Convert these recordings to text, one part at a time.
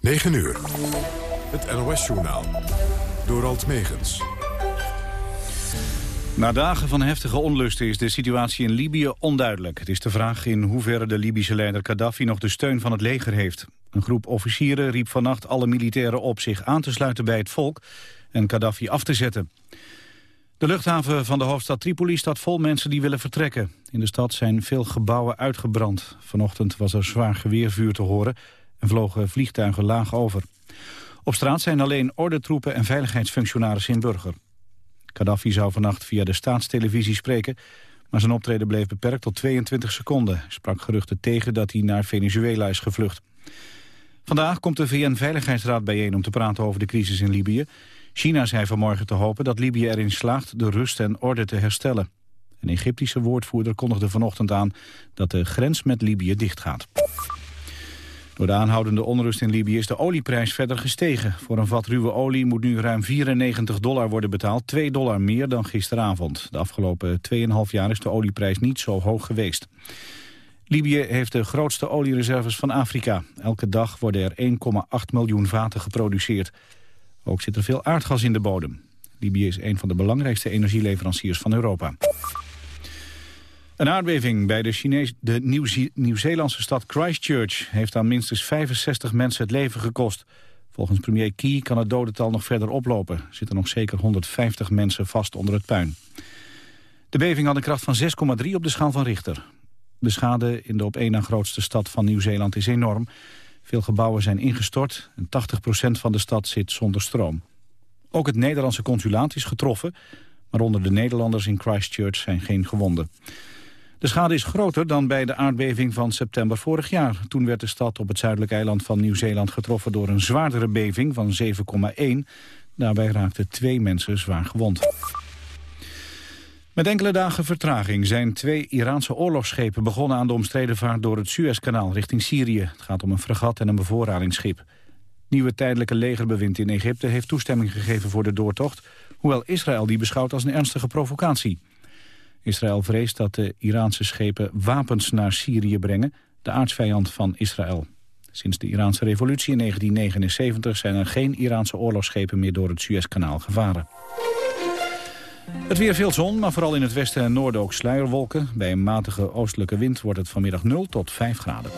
9 uur. Het NOS-journaal. Door Alt Megens. Na dagen van heftige onlusten is de situatie in Libië onduidelijk. Het is de vraag in hoeverre de Libische leider Gaddafi nog de steun van het leger heeft. Een groep officieren riep vannacht alle militairen op zich aan te sluiten bij het volk en Gaddafi af te zetten. De luchthaven van de hoofdstad Tripoli staat vol mensen die willen vertrekken. In de stad zijn veel gebouwen uitgebrand. Vanochtend was er zwaar geweervuur te horen en vlogen vliegtuigen laag over. Op straat zijn alleen ordentroepen en veiligheidsfunctionarissen in burger. Gaddafi zou vannacht via de staatstelevisie spreken... maar zijn optreden bleef beperkt tot 22 seconden. Sprak geruchten tegen dat hij naar Venezuela is gevlucht. Vandaag komt de VN-veiligheidsraad bijeen om te praten over de crisis in Libië. China zei vanmorgen te hopen dat Libië erin slaagt de rust en orde te herstellen. Een Egyptische woordvoerder kondigde vanochtend aan dat de grens met Libië dichtgaat. Door de aanhoudende onrust in Libië is de olieprijs verder gestegen. Voor een vat ruwe olie moet nu ruim 94 dollar worden betaald, 2 dollar meer dan gisteravond. De afgelopen 2,5 jaar is de olieprijs niet zo hoog geweest. Libië heeft de grootste oliereserves van Afrika. Elke dag worden er 1,8 miljoen vaten geproduceerd. Ook zit er veel aardgas in de bodem. Libië is een van de belangrijkste energieleveranciers van Europa. Een aardbeving bij de, de Nieuw-Zeelandse stad Christchurch... heeft aan minstens 65 mensen het leven gekost. Volgens premier Key kan het dodental nog verder oplopen. Er zitten nog zeker 150 mensen vast onder het puin. De beving had een kracht van 6,3 op de schaal van Richter. De schade in de op één na grootste stad van Nieuw-Zeeland is enorm. Veel gebouwen zijn ingestort en 80% van de stad zit zonder stroom. Ook het Nederlandse consulaat is getroffen... maar onder de Nederlanders in Christchurch zijn geen gewonden. De schade is groter dan bij de aardbeving van september vorig jaar. Toen werd de stad op het zuidelijke eiland van Nieuw-Zeeland getroffen door een zwaardere beving van 7,1. Daarbij raakten twee mensen zwaar gewond. Met enkele dagen vertraging zijn twee Iraanse oorlogsschepen begonnen aan de omstreden vaart door het Suezkanaal richting Syrië. Het gaat om een fregat en een bevoorradingsschip. Nieuwe tijdelijke legerbewind in Egypte heeft toestemming gegeven voor de doortocht, hoewel Israël die beschouwt als een ernstige provocatie. Israël vreest dat de Iraanse schepen wapens naar Syrië brengen, de aardsvijand van Israël. Sinds de Iraanse revolutie in 1979 zijn er geen Iraanse oorlogsschepen meer door het Suezkanaal gevaren. Het weer veel zon, maar vooral in het westen en noorden ook sluierwolken. Bij een matige oostelijke wind wordt het vanmiddag 0 tot 5 graden.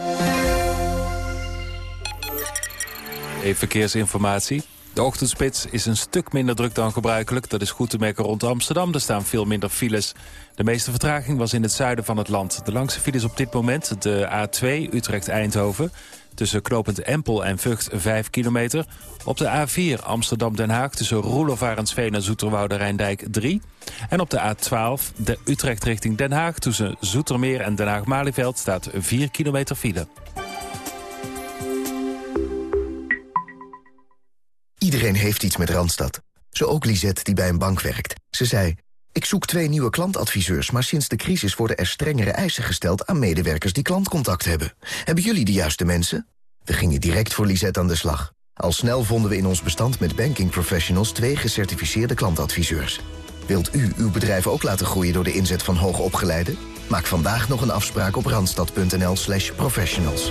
Even verkeersinformatie. De ochtendspits is een stuk minder druk dan gebruikelijk. Dat is goed te merken rond Amsterdam. Er staan veel minder files. De meeste vertraging was in het zuiden van het land. De langste files op dit moment de A2 Utrecht-Eindhoven. Tussen knopend Empel en Vught 5 kilometer. Op de A4 Amsterdam-Den Haag tussen Roelofarensveen en Zoeterwoude-Rijndijk 3. En op de A12 de Utrecht richting Den Haag tussen Zoetermeer en Den Haag-Malieveld staat 4 kilometer file. Iedereen heeft iets met Randstad. Zo ook Lisette die bij een bank werkt. Ze zei, ik zoek twee nieuwe klantadviseurs... maar sinds de crisis worden er strengere eisen gesteld... aan medewerkers die klantcontact hebben. Hebben jullie de juiste mensen? We gingen direct voor Lisette aan de slag. Al snel vonden we in ons bestand met banking professionals... twee gecertificeerde klantadviseurs. Wilt u uw bedrijf ook laten groeien door de inzet van hoogopgeleiden? Maak vandaag nog een afspraak op randstad.nl slash professionals.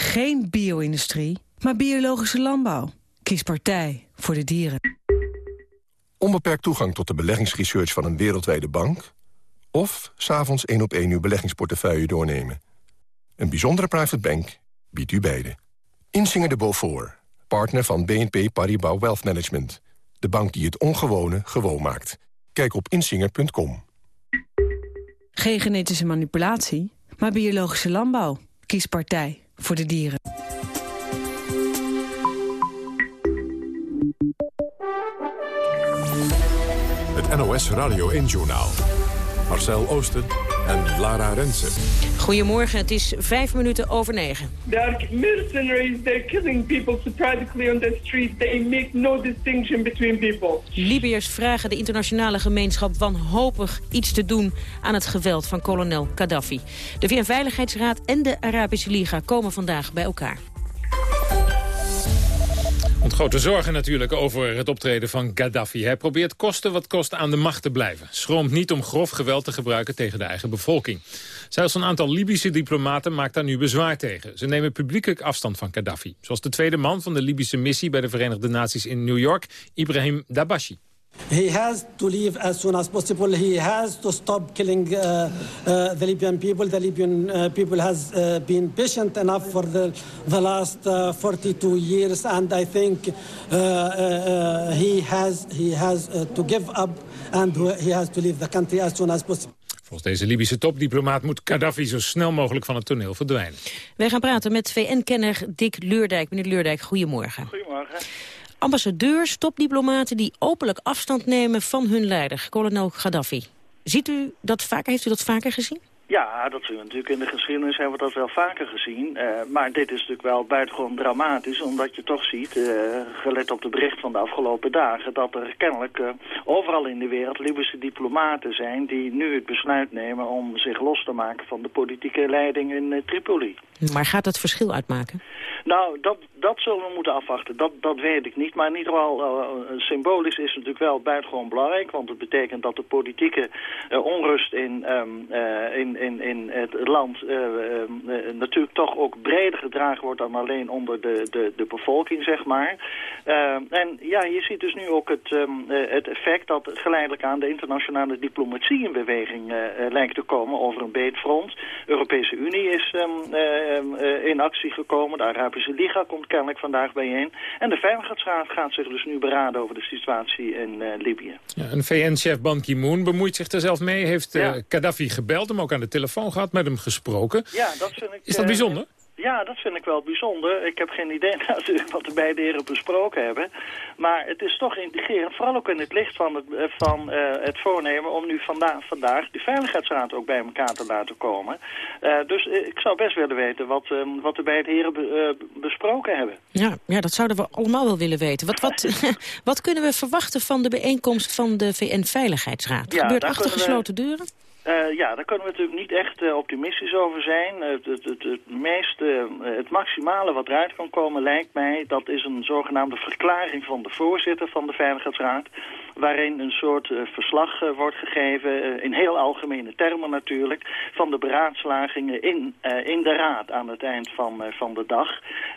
Geen bio-industrie, maar biologische landbouw. Kies partij voor de dieren. Onbeperkt toegang tot de beleggingsresearch van een wereldwijde bank... of s'avonds één op één uw beleggingsportefeuille doornemen. Een bijzondere private bank biedt u beide. Insinger de Beaufort, partner van BNP Paribas Wealth Management. De bank die het ongewone gewoon maakt. Kijk op insinger.com. Geen genetische manipulatie, maar biologische landbouw. Kies partij voor de dieren. Het NOS Radio 1-journaal. Marcel Oosten en Lara Rensen. Goedemorgen, het is vijf minuten over negen. They are mercenaries, they're killing people surprisingly on the street. They make no distinction between people. Libiërs vragen de internationale gemeenschap wanhopig iets te doen aan het geweld van kolonel Gaddafi. De VN-veiligheidsraad en de Arabische Liga komen vandaag bij elkaar. Want grote zorgen natuurlijk over het optreden van Gaddafi. Hij probeert kosten wat kost aan de macht te blijven. Schroomt niet om grof geweld te gebruiken tegen de eigen bevolking. Zelfs een aantal Libische diplomaten maakt daar nu bezwaar tegen. Ze nemen publiekelijk afstand van Gaddafi. Zoals de tweede man van de Libische missie bij de Verenigde Naties in New York, Ibrahim Dabashi. He has to leave as soon as possible. He has to stop killing uh, uh, the Libyan people. The Libyan uh, people has uh, been patient enough for the, the last uh, 42 years, and I think uh, uh, he has he has uh, to give up, and he has to leave the country as soon as possible. Volgens deze Libische topdiplomaat moet Gaddafi zo snel mogelijk van het toneel verdwijnen. Wij gaan praten met VN-kenner Dick Leurdijk. Meneer Leurdijk, goedemorgen. Goedemorgen. Ambassadeurs, topdiplomaten die openlijk afstand nemen van hun leider, kolonel Gaddafi. Ziet u dat vaker? Heeft u dat vaker gezien? Ja, dat zien we natuurlijk in de geschiedenis hebben we dat wel vaker gezien. Uh, maar dit is natuurlijk wel buitengewoon dramatisch, omdat je toch ziet, uh, gelet op de bericht van de afgelopen dagen, dat er kennelijk uh, overal in de wereld Libische diplomaten zijn die nu het besluit nemen om zich los te maken van de politieke leiding in Tripoli. Maar gaat dat verschil uitmaken? Nou, dat, dat zullen we moeten afwachten. Dat, dat weet ik niet. Maar in ieder geval, uh, symbolisch is het natuurlijk wel buitengewoon belangrijk. Want het betekent dat de politieke uh, onrust in, uh, in, in, in het land natuurlijk toch ook breder gedragen wordt dan alleen onder de, de, de bevolking, zeg maar. en ja, je ziet dus nu ook het, um, het effect dat geleidelijk aan de internationale diplomatie in beweging lijkt te komen over een breed front. De Europese Unie is um, in actie gekomen. De Arabische Liga komt kennelijk vandaag bijeen. En de Veiligheidsraad gaat zich dus nu beraden over de situatie in uh, Libië. Ja, een VN-chef Ban Ki-moon bemoeit zich er zelf mee. Heeft uh, ja. Gaddafi gebeld, hem ook aan de telefoon gehad, met hem gesproken. Ja, dat vind ik... Is dat bijzonder? Ja, dat vind ik wel bijzonder. Ik heb geen idee natuurlijk wat de beide heren besproken hebben. Maar het is toch integrerend, vooral ook in het licht van het, van, uh, het voornemen... om nu vanda vandaag de Veiligheidsraad ook bij elkaar te laten komen. Uh, dus ik zou best willen weten wat, um, wat de beide heren be, uh, besproken hebben. Ja, ja, dat zouden we allemaal wel willen weten. Wat, wat, wat kunnen we verwachten van de bijeenkomst van de VN-veiligheidsraad? Ja, Gebeurt achter gesloten we... deuren? Uh, ja, daar kunnen we natuurlijk niet echt uh, optimistisch over zijn. Het, het, het, het, meeste, het maximale wat eruit kan komen lijkt mij... dat is een zogenaamde verklaring van de voorzitter van de Veiligheidsraad... waarin een soort verslag wordt gegeven, in heel algemene termen natuurlijk... van de beraadslagingen in, in de raad aan het eind van, van de dag.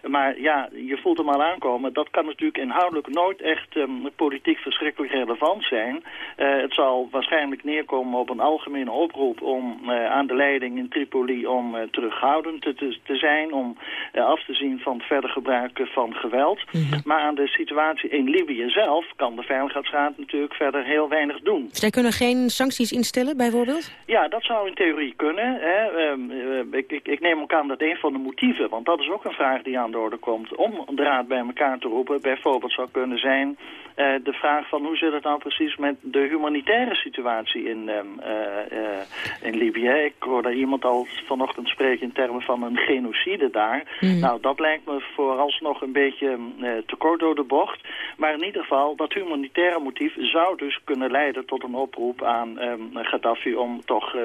Maar ja, je voelt hem al aankomen. Dat kan natuurlijk inhoudelijk nooit echt um, politiek verschrikkelijk relevant zijn. het zal waarschijnlijk neerkomen op een algemene oproep om uh, aan de leiding in Tripoli om uh, terughoudend te, te, zijn, om uh, af te zien van het verder gebruiken van geweld. Mm -hmm. Maar aan de situatie in Libië zelf kan de Veiligheidsraad natuurlijk verder heel weinig doen. Zij kunnen geen sancties instellen bijvoorbeeld? Ja, dat zou in theorie kunnen. Hè. Um, ik, ik, ik, neem ook aan dat een van de motieven, want dat is ook een vraag die aan de orde komt, om de raad bij elkaar te roepen, bijvoorbeeld zou kunnen zijn de vraag van hoe zit het nou precies met de humanitaire situatie in um, uh, in Libië. Ik hoorde iemand al vanochtend spreken in termen van een genocide daar. Mm. Nou, dat lijkt me vooralsnog een beetje uh, te kort door de bocht. Maar in ieder geval, dat humanitaire motief zou dus kunnen leiden tot een oproep aan um, Gaddafi om toch uh,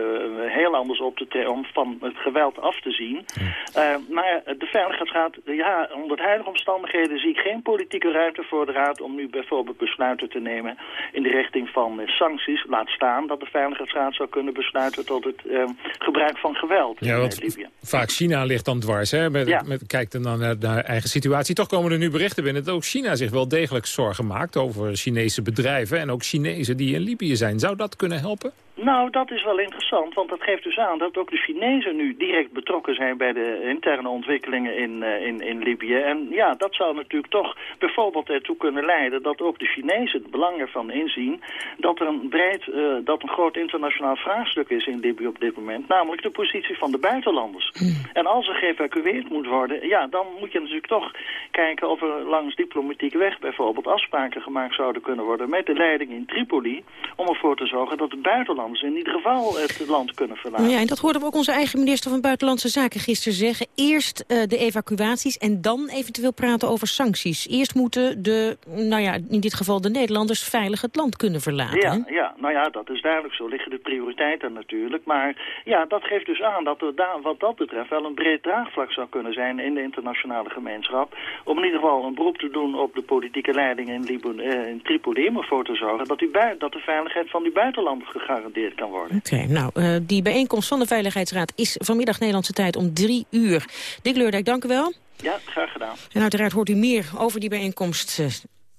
heel anders op te treden, om van het geweld af te zien. Mm. maar de Veiligheidsraad, ja, onder de huidige omstandigheden zie ik geen politieke ruimte voor de Raad om nu bijvoorbeeld besluiten te nemen in de richting van sancties. Laat staan dat de Veiligheidsraad zou kunnen besluiten tot het uh, gebruik van geweld ja, in want Libië. Vaak China ligt dan dwars, hè? Met, ja. met, kijkt dan naar de eigen situatie. Toch komen er nu berichten binnen dat ook China zich wel degelijk zorgen maakt... over Chinese bedrijven en ook Chinezen die in Libië zijn. Zou dat kunnen helpen? Nou, dat is wel interessant, want dat geeft dus aan dat ook de Chinezen nu direct betrokken zijn bij de interne ontwikkelingen in, uh, in, in Libië. En ja, dat zou natuurlijk toch bijvoorbeeld ertoe kunnen leiden dat ook de Chinezen het belang ervan inzien dat er een breed, uh, dat een groot internationaal vraagstuk is in Libië op dit moment, namelijk de positie van de buitenlanders. Mm. En als er geëvacueerd moet worden, ja, dan moet je natuurlijk toch kijken of er langs diplomatieke weg bijvoorbeeld afspraken gemaakt zouden kunnen worden met de leiding in Tripoli, om ervoor te zorgen dat de buitenlanders Nederlanders in ieder geval het land kunnen verlaten. Ja, en dat hoorden we ook onze eigen minister van Buitenlandse Zaken gisteren zeggen. Eerst uh, de evacuaties en dan eventueel praten over sancties. Eerst moeten de, nou ja, in dit geval de Nederlanders veilig het land kunnen verlaten. Ja, ja nou ja, dat is duidelijk. Zo liggen de prioriteiten natuurlijk. Maar ja, dat geeft dus aan dat er daar, wat dat betreft wel een breed draagvlak zou kunnen zijn in de internationale gemeenschap. Om in ieder geval een beroep te doen op de politieke leiding in, Liban, uh, in Tripoli om ervoor te zorgen dat, die dat de veiligheid van die buitenlanders gegarandeerd kan worden. Oké, nou, uh, die bijeenkomst van de Veiligheidsraad is vanmiddag Nederlandse tijd om drie uur. Dick Leurdijk, dank u wel. Ja, graag gedaan. En uiteraard hoort u meer over die bijeenkomst uh,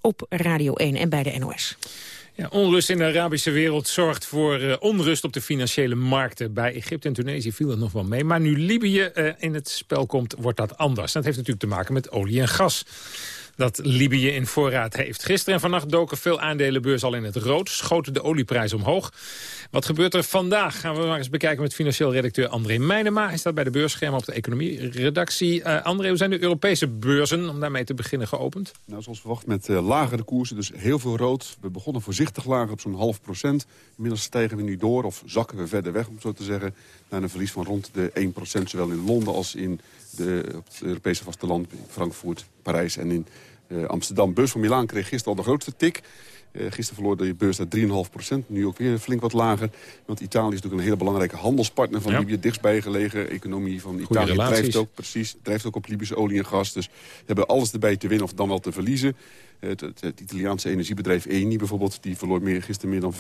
op Radio 1 en bij de NOS. Ja, onrust in de Arabische wereld zorgt voor uh, onrust op de financiële markten. Bij Egypte en Tunesië viel het nog wel mee. Maar nu Libië uh, in het spel komt, wordt dat anders. Dat heeft natuurlijk te maken met olie en gas dat Libië in voorraad heeft. Gisteren en vannacht doken veel aandelenbeurs al in het rood. Schoten de olieprijs omhoog. Wat gebeurt er vandaag? Gaan we maar eens bekijken met financieel redacteur André Meijnema. Hij staat bij de beursscherm op de economie-redactie. Uh, André, hoe zijn de Europese beurzen, om daarmee te beginnen, geopend? Nou, zoals verwacht met uh, lagere koersen, dus heel veel rood. We begonnen voorzichtig lager op zo'n half procent. Inmiddels stijgen we nu door, of zakken we verder weg, om zo te zeggen... naar een verlies van rond de 1 procent, zowel in Londen als in de, op het Europese vasteland... Frankfurt, Parijs en in uh, Amsterdam. Beurs van Milaan kreeg gisteren al de grootste tik... Uh, gisteren verloor de beurs naar 3,5% Nu ook weer flink wat lager. Want Italië is natuurlijk een hele belangrijke handelspartner van ja. Libië. Dichtstbij gelegen. Economie van Italië drijft ook, precies, drijft ook op Libische olie en gas. Dus we hebben alles erbij te winnen of dan wel te verliezen. Het, Italiaanse energiebedrijf Eni bijvoorbeeld... die verloor meer, gisteren meer dan 5%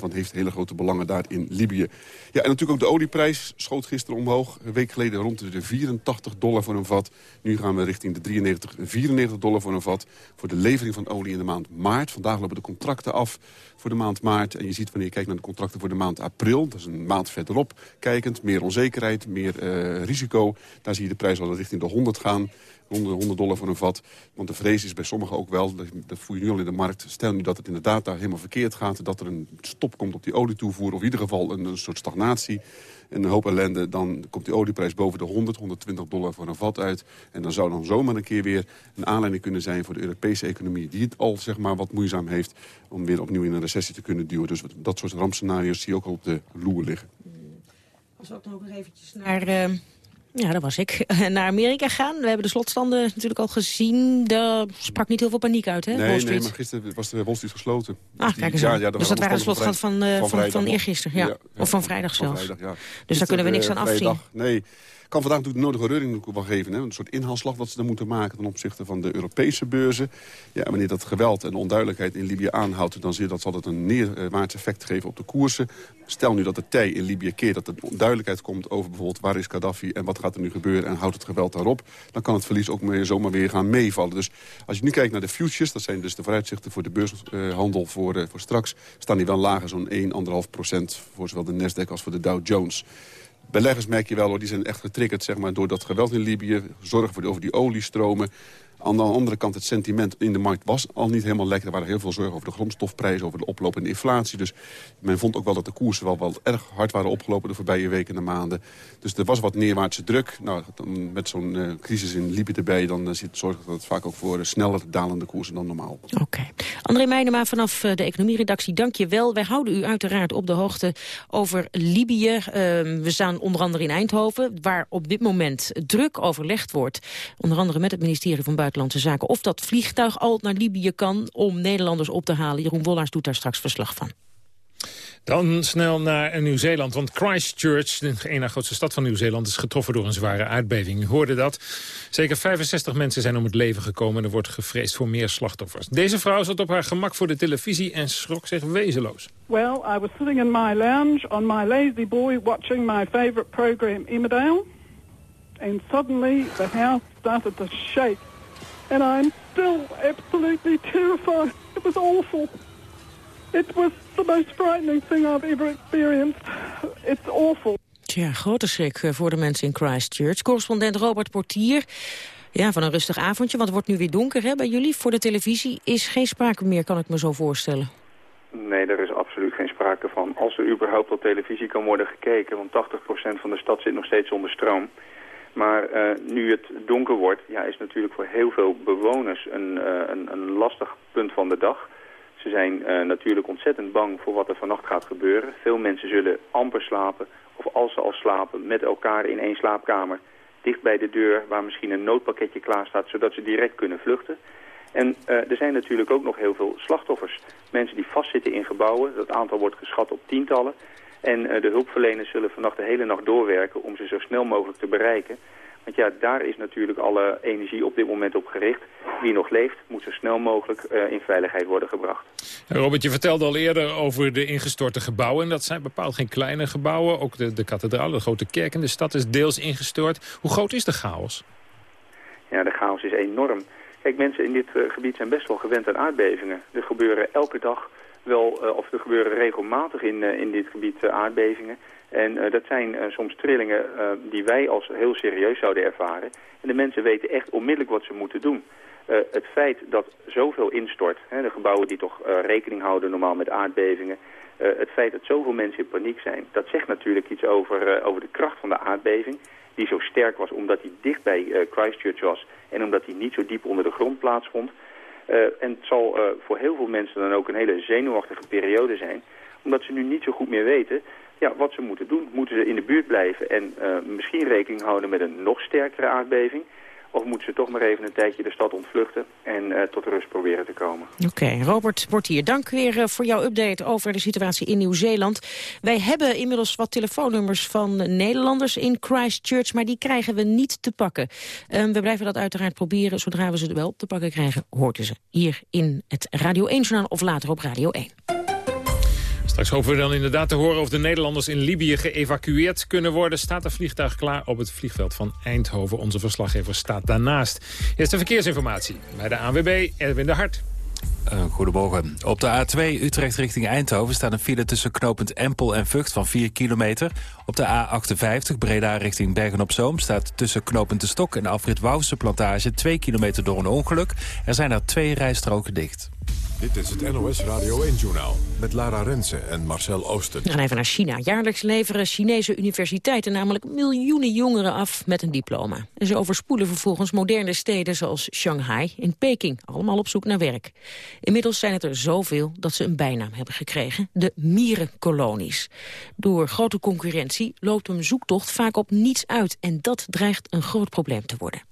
want heeft hele grote belangen daar in Libië. Ja, en natuurlijk ook de olieprijs schoot gisteren omhoog. Een week geleden rond de 84 dollar voor een vat. Nu gaan we richting de 93, 94 dollar voor een vat... voor de levering van olie in de maand maart. Vandaag lopen de contracten af voor de maand maart. En je ziet wanneer je kijkt naar de contracten voor de maand april... dat is een maand verderop kijkend, meer onzekerheid, meer uh, risico. Daar zie je de prijs al richting de 100 gaan rond de 100 dollar voor een vat. Want de vrees is bij sommigen ook wel, dat voel je nu al in de markt... stel nu dat het inderdaad daar helemaal verkeerd gaat... dat er een stop komt op die olietoevoer... of in ieder geval een, een soort stagnatie en een hoop ellende... dan komt die olieprijs boven de 100, 120 dollar voor een vat uit. En dan zou dan zomaar een keer weer een aanleiding kunnen zijn... voor de Europese economie, die het al zeg maar, wat moeizaam heeft... om weer opnieuw in een recessie te kunnen duwen. Dus dat soort rampscenario's zie je ook al op de loer liggen. Als we ook nog eventjes naar... Uh ja, dat was ik. Naar Amerika gaan. We hebben de slotstanden natuurlijk al gezien. Daar sprak niet heel veel paniek uit, hè? Nee, nee maar gisteren was de Wall Street gesloten. Ah, dus kijk eens ja, ja, Dus dat waren de slotstanden van, van, van, van eergisteren. Ja. ja. Of van vrijdag zelfs. Van vrijdag, ja. Dus daar kunnen we niks aan afzien. Nee, kan vandaag natuurlijk de nodige reuring wel geven. Hè? Een soort inhaalslag wat ze dan moeten maken ten opzichte van de Europese beurzen. Ja, wanneer dat geweld en onduidelijkheid in Libië aanhoudt... dan zie je dat zal het een neerwaarts effect geven op de koersen. Stel nu dat de tij in Libië keert, dat er onduidelijkheid komt over bijvoorbeeld... waar is Gaddafi en wat gaat er nu gebeuren en houdt het geweld daarop... dan kan het verlies ook meer, zomaar weer gaan meevallen. Dus als je nu kijkt naar de futures, dat zijn dus de vooruitzichten voor de beurshandel voor, uh, voor straks... staan die wel lager, zo'n 1,5 procent voor zowel de Nasdaq als voor de Dow Jones beleggers merk je wel, hoor, die zijn echt getriggerd zeg maar, door dat geweld in Libië. Zorgen voor over die oliestromen. Aan de andere kant, het sentiment in de markt was al niet helemaal lekker. Er waren heel veel zorgen over de grondstofprijzen, over de oplopende inflatie. Dus men vond ook wel dat de koersen wel, wel erg hard waren opgelopen de voorbije weken en maanden. Dus er was wat neerwaartse druk. Nou, met zo'n uh, crisis in Libië erbij, dan uh, zorgt dat vaak ook voor uh, sneller dalende koersen dan normaal. Oké. André Meijnema vanaf de economieredactie, dank je wel. Wij houden u uiteraard op de hoogte over Libië. Ehm, we staan onder andere in Eindhoven, waar op dit moment druk overlegd wordt. Onder andere met het ministerie van Buitenlandse Zaken. Of dat vliegtuig al naar Libië kan om Nederlanders op te halen. Jeroen Wollaars doet daar straks verslag van. Dan snel naar Nieuw-Zeeland, want Christchurch, de ene grootste stad van Nieuw-Zeeland, is getroffen door een zware aardbeving. U hoorde dat. Zeker 65 mensen zijn om het leven gekomen en er wordt gevreesd voor meer slachtoffers. Deze vrouw zat op haar gemak voor de televisie en schrok zich wezenloos. Well, I was sitting in my lounge on my lazy boy watching my favorite program Emmerdale. And suddenly the house started to shake. And I'm still absolutely terrified. It was awful. It was the most frightening thing I've ever experienced. It's awful. Tja, grote schrik eh, voor de mensen in Christchurch. Correspondent Robert Portier. Ja, van een rustig avondje, want het wordt nu weer donker hè, bij jullie. Voor de televisie is geen sprake meer, kan ik me zo voorstellen. Nee, daar is absoluut geen sprake van. Als er überhaupt op televisie kan worden gekeken... want 80% van de stad zit nog steeds onder stroom... Maar uh, nu het donker wordt, ja, is natuurlijk voor heel veel bewoners een, uh, een, een lastig punt van de dag. Ze zijn eh, natuurlijk ontzettend bang voor wat er vannacht gaat gebeuren. Veel mensen zullen amper slapen, of als ze al slapen, met elkaar in één slaapkamer. Dicht bij de deur, waar misschien een noodpakketje klaar staat, zodat ze direct kunnen vluchten. En er zijn natuurlijk ook nog heel veel slachtoffers. Mensen die vastzitten in gebouwen, dat aantal wordt geschat op tientallen. En uh, de hulpverleners zullen vannacht de hele nacht doorwerken om ze zo snel mogelijk te bereiken. Want ja, daar is natuurlijk alle energie op dit moment op gericht. Wie nog leeft, moet zo snel mogelijk uh, in veiligheid worden gebracht. Robert, je vertelde al eerder over de ingestorte gebouwen. En dat zijn bepaald geen kleine gebouwen. Ook de, de kathedraal, de grote kerk in de stad is deels ingestort. Hoe groot is de chaos? Ja, de chaos is enorm. Kijk, mensen in dit uh, gebied zijn best wel gewend aan aardbevingen. Er gebeuren elke dag wel, uh, of er gebeuren regelmatig in, uh, in dit gebied aardbevingen. En dat zijn soms trillingen die wij als heel serieus zouden ervaren. En de mensen weten echt onmiddellijk wat ze moeten doen. het feit dat zoveel instort, hè, de gebouwen die toch rekening houden normaal met aardbevingen... het feit dat zoveel mensen in paniek zijn, dat zegt natuurlijk iets over, over de kracht van de aardbeving... die zo sterk was omdat hij dicht bij Christchurch was en omdat hij niet zo diep onder de grond plaatsvond. En het zal voor heel veel mensen dan ook een hele zenuwachtige periode zijn... omdat ze nu niet zo goed meer weten ja, wat ze moeten doen. Moeten ze in de buurt blijven en uh, misschien rekening houden met een nog sterkere aardbeving? Of moeten ze toch maar even een tijdje de stad ontvluchten en uh, tot rust proberen te komen? Oké, Robert Portier, dank weer uh, voor jouw update over de situatie in Nieuw-Zeeland. Wij hebben inmiddels wat telefoonnummers van Nederlanders in Christchurch, maar die krijgen we niet te pakken. Um, we blijven dat uiteraard proberen. Zodra we ze wel te pakken krijgen, hoort ze hier in het Radio 1-journaal of later op Radio 1. Straks hopen we dan inderdaad te horen of de Nederlanders in Libië geëvacueerd kunnen worden. Staat een vliegtuig klaar op het vliegveld van Eindhoven. Onze verslaggever staat daarnaast. Eerst de verkeersinformatie bij de ANWB, Erwin de Hart. Uh, goedemorgen. Op de A2 Utrecht richting Eindhoven staat een file tussen knooppunt Empel en Vught van 4 kilometer. Op de A58 Breda richting Bergen-op-Zoom staat tussen knooppunt De Stok en Afrit Wouwse plantage 2 kilometer door een ongeluk. Er zijn er twee rijstroken dicht. Dit is het NOS Radio 1-journaal met Lara Rensen en Marcel Oosten. We gaan even naar China. Jaarlijks leveren Chinese universiteiten namelijk miljoenen jongeren af met een diploma. En ze overspoelen vervolgens moderne steden zoals Shanghai en Peking. Allemaal op zoek naar werk. Inmiddels zijn het er zoveel dat ze een bijnaam hebben gekregen. De mierenkolonies. Door grote concurrentie loopt hun zoektocht vaak op niets uit. En dat dreigt een groot probleem te worden.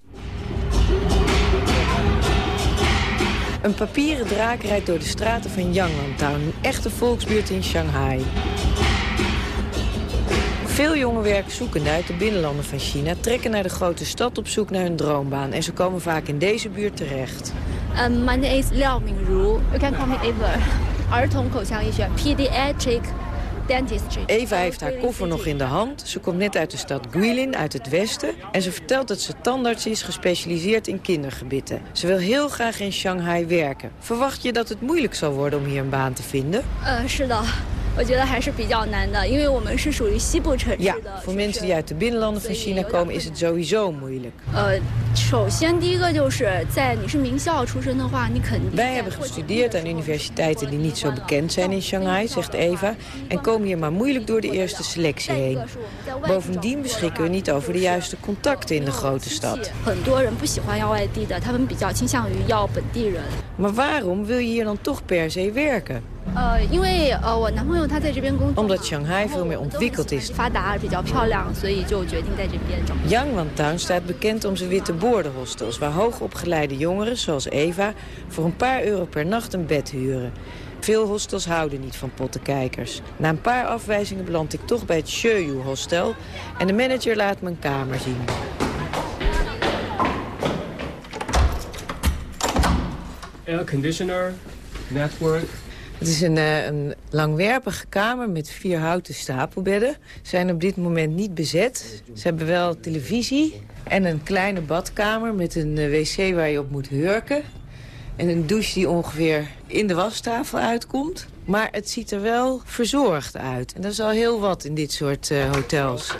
Een papieren draak rijdt door de straten van Yangwang-town, een echte volksbuurt in Shanghai. Veel jonge werkzoekenden uit de binnenlanden van China trekken naar de grote stad op zoek naar hun droombaan. En ze komen vaak in deze buurt terecht. Um, my name is Liao Mingru. You can call me Eva. 儿童口腔医学 pediatric Eva heeft haar koffer nog in de hand. Ze komt net uit de stad Guilin, uit het westen. En ze vertelt dat ze tandarts is, gespecialiseerd in kindergebitten. Ze wil heel graag in Shanghai werken. Verwacht je dat het moeilijk zal worden om hier een baan te vinden? Uh, ja, voor mensen die uit de binnenlanden van China komen is het sowieso moeilijk. Wij hebben gestudeerd aan universiteiten die niet zo bekend zijn in Shanghai, zegt Eva. En komen hier maar moeilijk door de eerste selectie heen. Bovendien beschikken we niet over de juiste contacten in de grote stad. Maar waarom wil je hier dan toch per se werken? Omdat Shanghai veel meer ontwikkeld is. Yang Wantown staat bekend om zijn witte boordenhostels... waar hoogopgeleide jongeren, zoals Eva, voor een paar euro per nacht een bed huren. Veel hostels houden niet van pottenkijkers. Na een paar afwijzingen beland ik toch bij het Sheuyu Hostel... en de manager laat me een kamer zien. Air conditioner, network. Het is een, eh, een langwerpige kamer met vier houten stapelbedden. Ze zijn op dit moment niet bezet. Ze hebben wel televisie en een kleine badkamer met een eh, wc waar je op moet hurken. En een douche die ongeveer in de wastafel uitkomt. Maar het ziet er wel verzorgd uit. En dat is al heel wat in dit soort eh, hotels.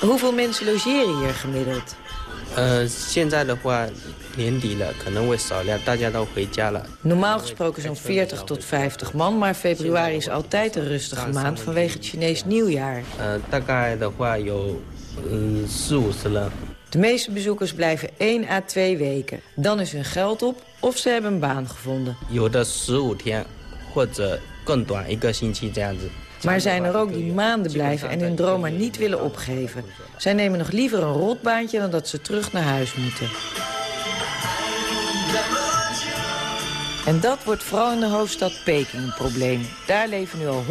Hoeveel mensen logeren hier gemiddeld? Normaal gesproken zo'n 40 tot 50 man, maar februari is altijd een rustige maand vanwege het Chinees nieuwjaar. De meeste bezoekers blijven 1 à 2 weken. Dan is hun geld op of ze hebben een baan gevonden. Maar zijn er ook die maanden blijven en hun dromen niet willen opgeven. Zij nemen nog liever een rotbaantje dan dat ze terug naar huis moeten. En dat wordt vooral in de hoofdstad Peking een probleem. Daar leven nu al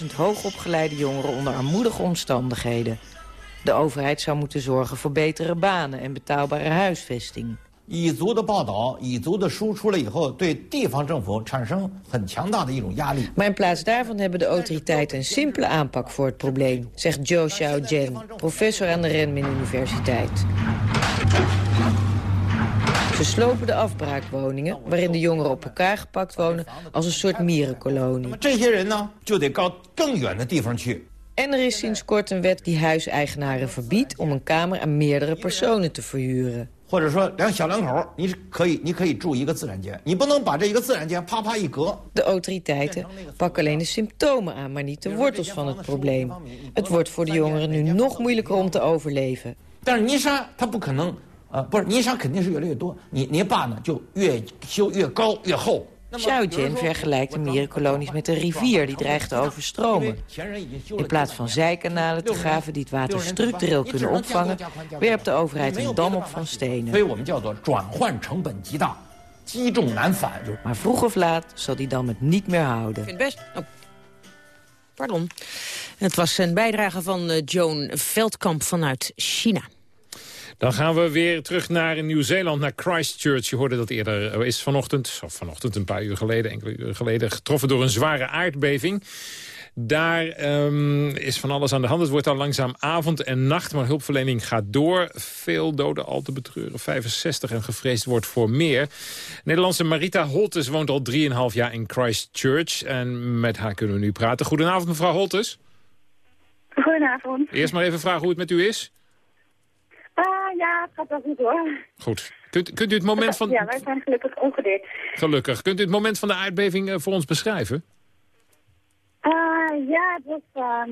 100.000 hoogopgeleide jongeren onder armoedige omstandigheden. De overheid zou moeten zorgen voor betere banen en betaalbare huisvesting. Maar in plaats daarvan hebben de autoriteiten een simpele aanpak voor het probleem, zegt Zhou Xiaojian, professor aan de Renmin Universiteit. Ze slopen de afbraakwoningen, waarin de jongeren op elkaar gepakt wonen, als een soort mierenkolonie. En er is sinds kort een wet die huiseigenaren verbiedt... om een kamer aan meerdere personen te verhuren. De autoriteiten pakken alleen de symptomen aan, maar niet de wortels van het probleem. Het wordt voor de jongeren nu nog moeilijker om te overleven. Maar Shoutjen vergelijkt de mierenkolonies met een rivier die dreigt te overstromen. In plaats van zijkanalen te graven die het water structureel kunnen opvangen... werpt de overheid een dam op van stenen. Maar vroeg of laat zal die dam het niet meer houden. Vind best... Oh. Pardon. Het was een bijdrage van eh, Joan Veldkamp vanuit China. Dan gaan we weer terug naar Nieuw-Zeeland, naar Christchurch. Je hoorde dat eerder eh, is vanochtend, of vanochtend een paar uur geleden, enkele uren geleden, getroffen door een zware aardbeving. Daar ehm, is van alles aan de hand. Het wordt al langzaam avond en nacht, maar hulpverlening gaat door. Veel doden al te betreuren, 65 en gevreesd wordt voor meer. Nederlandse Marita Holtes woont al 3,5 jaar in Christchurch. En met haar kunnen we nu praten. Goedenavond mevrouw Holtes. Goedenavond. Eerst maar even vragen hoe het met u is. Ah, ja, het gaat wel goed hoor. Goed. Kunt, kunt u het moment van... Ja, wij zijn gelukkig ongedeerd. Gelukkig. Kunt u het moment van de aardbeving eh, voor ons beschrijven? Ah, ja, het was ehm,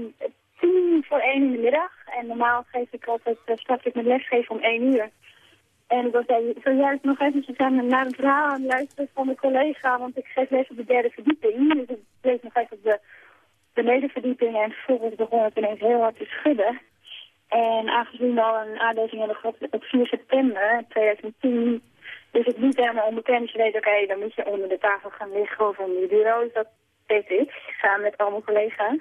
tien voor één in de middag. En normaal geef ik altijd, uh, start ik met lesgeven om één uur. En ik was eh, zojuist nog eventjes aan, naar een verhaal aan het luisteren van mijn collega, want ik geef les op de derde verdieping. Dus ik bleef nog even op de benedenverdieping en vervolgens begon het ineens heel hard te schudden. En aangezien we al een aardbeving hebben gehad op 4 september 2010, is het niet helemaal onbekend. Dus je weet, oké, dan moet je onder de tafel gaan liggen of onder je bureau. Dus dat deed ik, samen met al mijn collega's.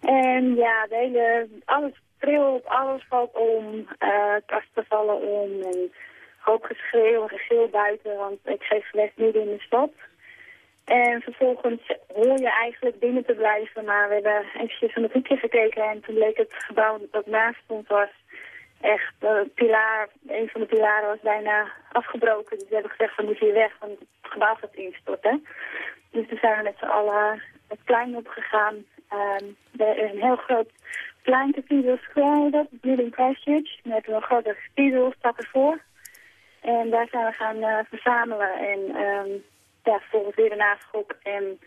En ja, de hele, alles trilt, alles valt om, uh, kasten vallen om en hoop geschreeuw en gegil buiten, want ik geef les midden in de stad. En vervolgens hoor je eigenlijk binnen te blijven, maar we hebben eventjes van het hoekje gekeken en toen bleek het gebouw dat naast ons was echt, uh, pilaar, een van de pilaren was bijna afgebroken. Dus we hebben gezegd, we moeten hier weg, want het gebouw gaat instorten. Dus toen zijn we met z'n allen het plein opgegaan. Um, een heel groot plein, Cathedral Square, dat midden in Christchurch. Hebben we een grote cathedral, staat ervoor. En daar zijn we gaan uh, verzamelen en um, ja, vervolgens weer een naschok en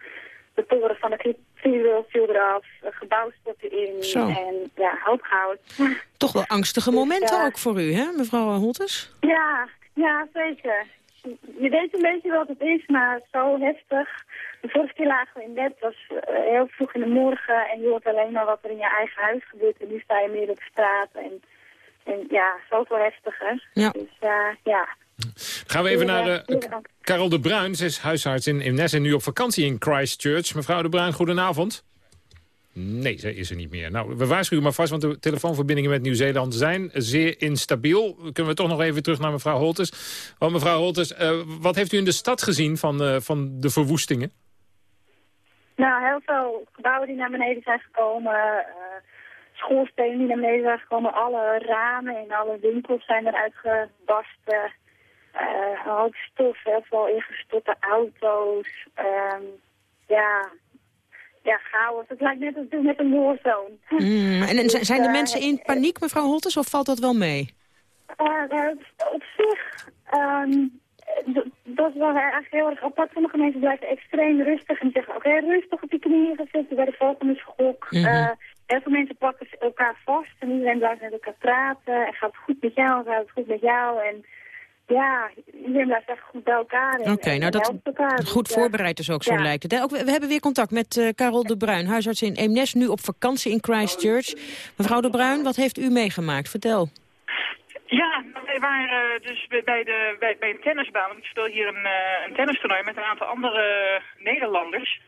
de toren van de cathedral viel eraf, het gebouw stortte in Zo. en ja, hoop goud. Toch wel angstige momenten ook voor u, hè, mevrouw Holtes? Ja, ja, zeker. Je weet een beetje wat het is, maar zo heftig. De vorige keer lagen we in bed, was uh, heel vroeg in de morgen en je hoort alleen maar wat er in je eigen huis gebeurt. En nu sta je meer op straat en, en ja, zoveel heftiger. Ja. Dus uh, ja. Gaan we even naar uh, Carol de Bruin. Ze is huisarts in Imnes en nu op vakantie in Christchurch. Mevrouw de Bruin, goedenavond. Nee, ze is er niet meer. Nou, we waarschuwen maar vast, want de telefoonverbindingen met Nieuw-Zeeland zijn zeer instabiel. Kunnen we toch nog even terug naar mevrouw Holtes. Want mevrouw Holtes, uh, wat heeft u in de stad gezien van, uh, van de verwoestingen? Nou, heel veel gebouwen die naar beneden zijn gekomen. Uh, schoolstenen die naar beneden zijn gekomen. Alle ramen in alle winkels zijn eruit gebarsten. Uh, stof, heel veel ingestorte auto's. Um, ja, ja, chaos. Het lijkt net, als met een warzone. Mm, en, en zijn de mensen in paniek, mevrouw Holtes, of valt dat wel mee? Uh, op zich, um, dat is wel eigenlijk heel erg apart. Sommige mensen blijven extreem rustig en zeggen, oké, okay, rustig op je knieën gaan zitten bij de volgende schok. Mm -hmm. uh, heel veel mensen pakken elkaar vast en iedereen blijft met elkaar praten. En gaat het goed met jou, gaat het goed met jou. En ja, iedereen blijft echt goed bij elkaar. Oké, nou dat elkaar. goed Dus, ja. voorbereid is ook zo Ja. lijkt het. Ook, we hebben weer contact met eh Carol de Bruin, huisarts in Eemnes, nu op vakantie in Christchurch. Mevrouw de Bruin, wat heeft u meegemaakt? Vertel. Ja, wij waren dus bij, de, bij, bij een tennisbaan. Want ik speel hier een, eh een tennistoernooi met een aantal andere Nederlanders.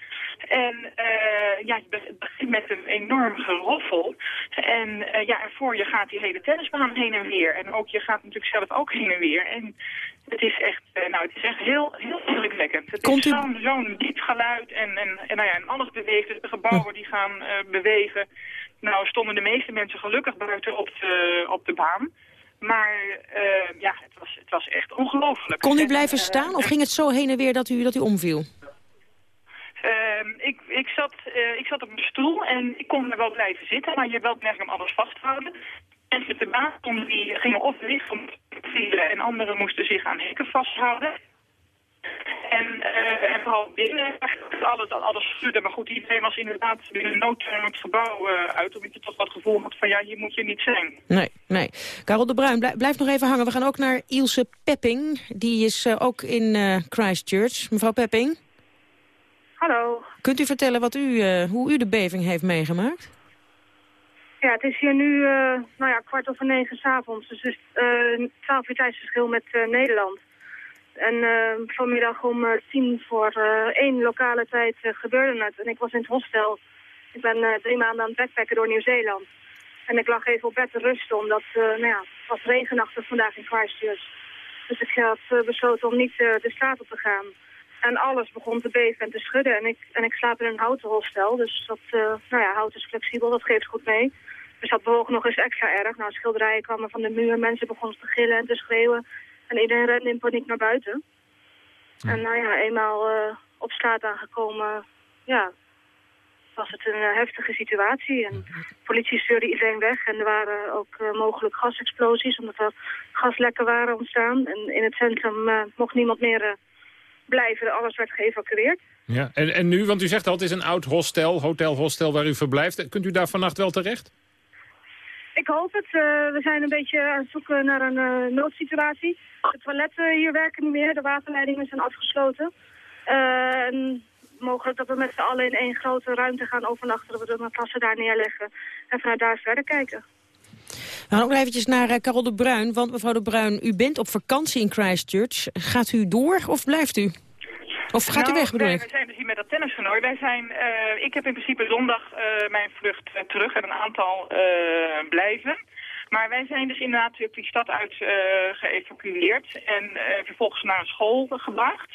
En eh, ja, het be- het begint met een enorm geroffel. En eh, ja, en voor je gaat die hele tennisbaan heen en weer. En ook je gaat natuurlijk zelf ook heen en weer. En het is echt, eh, nou, het is echt heel, heel indrukwekkend. Het Komt is u- zo'n zo'n diep geluid en, en, en, nou ja, en alles beweegt. Dus de gebouwen die gaan bewegen. Nou stonden de meeste mensen gelukkig buiten op de, op de baan. Maar ja, het was, het was echt ongelooflijk. Kon u En, blijven staan of ging het zo heen en weer dat u, dat u omviel? Ehm, ik, ik, zat, eh, ik zat op mijn stoel en ik kon er wel blijven zitten, maar je wilt merken alles vasthouden. En met de baan stonden, die gingen of lichaam vielen en anderen moesten zich aan hekken vasthouden. En, eh, en vooral binnen, alles, alles schudde. Maar goed, iedereen was inderdaad binnen noodtuin het gebouw eh, uit, omdat je toch dat gevoel had van ja, hier moet je niet zijn. Nee, nee. Carol de Bruin, blij- blijf nog even hangen. We gaan ook naar Ilse Pepping. Die is eh, ook in eh, Christchurch. Mevrouw Pepping, Hallo. kunt u vertellen wat u, eh, hoe u de beving heeft meegemaakt? Ja, het is hier nu eh, nou ja, kwart over negen s'avonds. Dus het is eh, twaalf uur tijdsverschil met eh, Nederland. En eh, vanmiddag om eh, tien voor eh, één lokale tijd eh, gebeurde het. En ik was in het hostel. Ik ben eh, drie maanden aan het backpacken door Nieuw-Zeeland. En ik lag even op bed te rusten, omdat eh, nou ja, het was regenachtig vandaag in Christchurch. Dus ik had eh, besloten om niet eh, de straat op te gaan. En alles begon te beven en te schudden. En ik, en ik slaap in een houten hostel. Dus dat, eh, nou ja, hout is flexibel, dat geeft goed mee. Dus dat bewoog nog eens extra erg. Nou, schilderijen kwamen van de muur, mensen begonnen te gillen en te schreeuwen. En iedereen rende in paniek naar buiten. En nou ja, eenmaal eh, op straat aangekomen, ja, was het een eh, heftige situatie. En de politie stuurde iedereen weg en er waren ook mogelijk gasexplosies, omdat er gaslekken waren ontstaan. En in het centrum mocht niemand meer blijven, alles werd geëvacueerd. Ja. En, en nu, want u zegt al, het is een oud hostel, hotel-hostel waar u verblijft. Kunt u daar vannacht wel terecht? Ik hoop het. Eh, we zijn een beetje aan het zoeken naar een eh, noodsituatie. De toiletten hier werken niet meer, de waterleidingen zijn afgesloten. Eh, en mogelijk dat we met z'n allen in één grote ruimte gaan overnachten, dat we de matrassen daar neerleggen en vanuit daar verder kijken. We gaan ook nog eventjes naar eh, Carol de Bruin. Want mevrouw de Bruin, u bent op vakantie in Christchurch. Gaat u door of blijft u? Of gaat u Nou, weg, bedoel wij, ik? wij zijn dus hier met dat tennistoernooi. Wij zijn, eh, ik heb in principe zondag eh, mijn vlucht terug en een aantal blijven. Maar wij zijn dus inderdaad weer die stad uit geëvacueerd en vervolgens naar een school gebracht.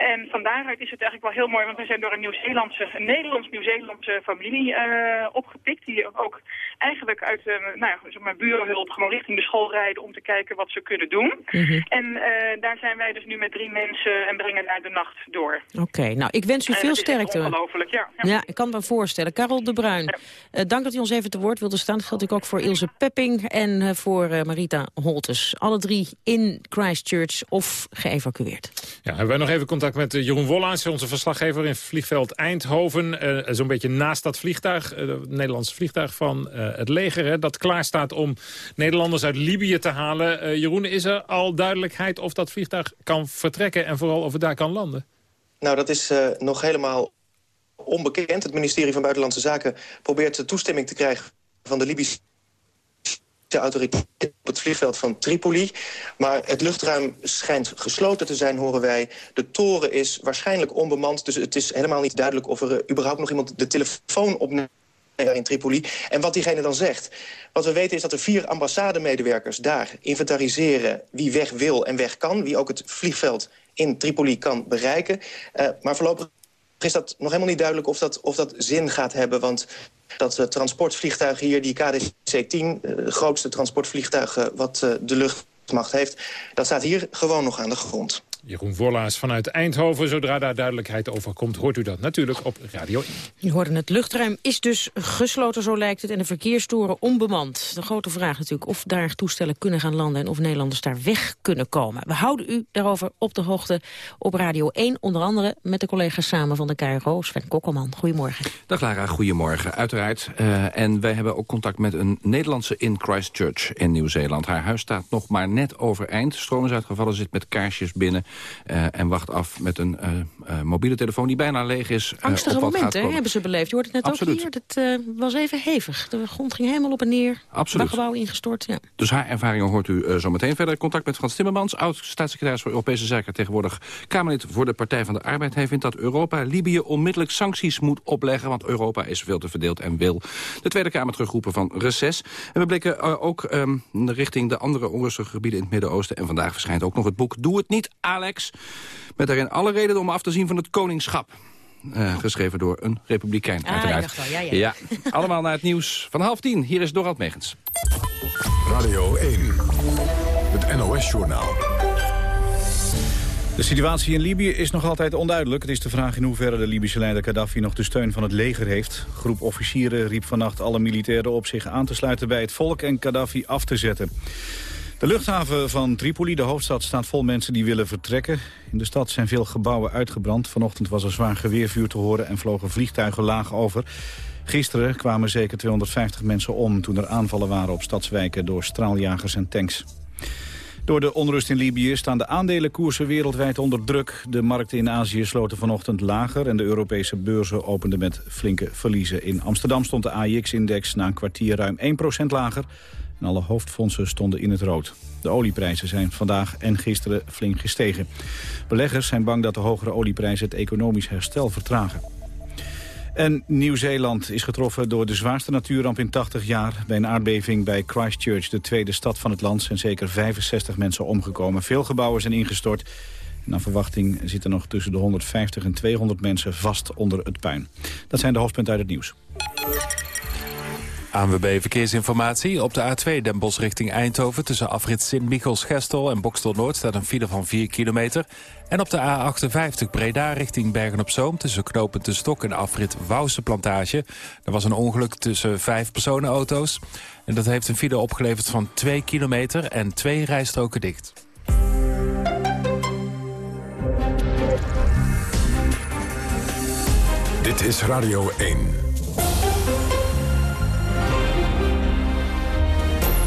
En van daaruit is het eigenlijk wel heel mooi, want we zijn door een Nieuw-Zeelandse, een Nederlands-Nieuw-Zeelandse familie eh, opgepikt. Die ook eigenlijk uit uh, nou ja, zeg maar burenhulp gewoon richting de school rijden om te kijken wat ze kunnen doen. Mhm. En eh, daar zijn wij dus nu met drie mensen en brengen daar de nacht door. Oké, nou, ik wens u veel echt sterkte. Ongelooflijk, ja. ja. Ja, ik kan me voorstellen. Carol de Bruin, eh, dank dat u ons even te woord wilde staan. Dat geldt ook voor Ilse Pepping en eh, voor eh, Marita Holtes. Alle drie in Christchurch of geëvacueerd. Ja, hebben wij nog even contact met eh, Jeroen Wollaars, onze verslaggever in vliegveld Eindhoven. Eh, Zo'n beetje naast dat vliegtuig, eh, het Nederlandse vliegtuig van het leger... Hè, dat klaar staat om Nederlanders uit Libië te halen. Jeroen, is er al duidelijkheid of dat vliegtuig kan vertrekken... en vooral of het daar kan landen? Nou, dat is uh, nog helemaal onbekend. Het ministerie van Buitenlandse Zaken probeert de toestemming te krijgen van de Libische autoriteit op het vliegveld van Tripoli. Maar het luchtruim schijnt gesloten te zijn, horen wij. De toren is waarschijnlijk onbemand, dus het is helemaal niet duidelijk... of er uh, überhaupt nog iemand de telefoon opneemt in Tripoli. En wat diegene dan zegt. Wat we weten is dat er vier ambassademedewerkers daar inventariseren... wie weg wil en weg kan, wie ook het vliegveld in Tripoli kan bereiken. Uh, maar voorlopig is dat nog helemaal niet duidelijk of dat, of dat zin gaat hebben. Want dat uh, transportvliegtuig hier, die KDC-10... Uh, de grootste transportvliegtuig wat uh, de luchtmacht heeft... dat staat hier gewoon nog aan de grond. Jeroen Vorlaas vanuit Eindhoven. Zodra daar duidelijkheid over komt, hoort u dat natuurlijk op Radio 1. U hoorde het luchtruim is dus gesloten, zo lijkt het, en de verkeerstoren onbemand. De grote vraag natuurlijk of daar toestellen kunnen gaan landen... en of Nederlanders daar weg kunnen komen. We houden u daarover op de hoogte op Radio 1, onder andere met de collega's samen van de KRO, Sven Kokkelman. Goedemorgen. Dag Lara, goedemorgen, uiteraard. Uh, en wij hebben ook contact met een Nederlandse in Christchurch in Nieuw-Zeeland. Haar huis staat nog maar net overeind. Stroom is uitgevallen, zit met kaarsjes binnen... Uh, en wacht af met een uh, mobiele telefoon die bijna leeg is. Angstige momenten hebben ze beleefd. Je hoort het net Absoluut. ook hier. Het was even hevig. De grond ging helemaal op en neer. Absoluut. gebouw ingestort. Ja. Dus haar ervaringen hoort u zo meteen verder. Contact met Frans Timmermans, oud-staatssecretaris voor Europese Zaken... tegenwoordig Kamerlid voor de Partij van de Arbeid. Hij vindt dat Europa Libië onmiddellijk sancties moet opleggen... want Europa is veel te verdeeld en wil de Tweede Kamer terugroepen van reces. En we blikken ook um, richting de andere onrustige gebieden in het Midden-Oosten. En vandaag verschijnt ook nog het boek Doe het niet, Alex. Met daarin alle reden om af te zien van het koningschap. Uh, geschreven door een republikein, ah, uiteraard. Wel, ja, ja. ja, allemaal naar het nieuws van half tien. Hier is Dorald Megens. Radio 1, het NOS-journaal. De situatie in Libië is nog altijd onduidelijk. Het is de vraag in hoeverre de Libische leider Gaddafi nog de steun van het leger heeft. Een groep officieren riep vannacht alle militairen op zich aan te sluiten bij het volk en Gaddafi af te zetten. De luchthaven van Tripoli, de hoofdstad, staat vol mensen die willen vertrekken. In de stad zijn veel gebouwen uitgebrand. Vanochtend was er zwaar geweervuur te horen en vlogen vliegtuigen laag over. Gisteren kwamen zeker 250 mensen om toen er aanvallen waren op stadswijken door straaljagers en tanks. Door de onrust in Libië staan de aandelenkoersen wereldwijd onder druk. De markten in Azië sloten vanochtend lager en de Europese beurzen openden met flinke verliezen. In Amsterdam stond de AIX-index na een kwartier ruim 1% lager. En alle hoofdfondsen stonden in het rood. De olieprijzen zijn vandaag en gisteren flink gestegen. Beleggers zijn bang dat de hogere olieprijzen het economisch herstel vertragen. En Nieuw-Zeeland is getroffen door de zwaarste natuurramp in 80 jaar. Bij een aardbeving bij Christchurch, de tweede stad van het land... zijn zeker 65 mensen omgekomen. Veel gebouwen zijn ingestort. En naar verwachting zitten nog tussen de 150 en 200 mensen vast onder het puin. Dat zijn de hoofdpunten uit het nieuws. ANWB Verkeersinformatie. Op de A2 Den Bosch richting Eindhoven... tussen afrit Sint-Michels-Gestel en Bokstel-Noord... staat een file van 4 kilometer. En op de A58 Breda richting Bergen-op-Zoom... tussen knooppunt de Stok en afrit Wouwse-plantage. Er was een ongeluk tussen vijf personenauto's. En dat heeft een file opgeleverd van 2 kilometer... en twee rijstroken dicht. Dit is Radio 1.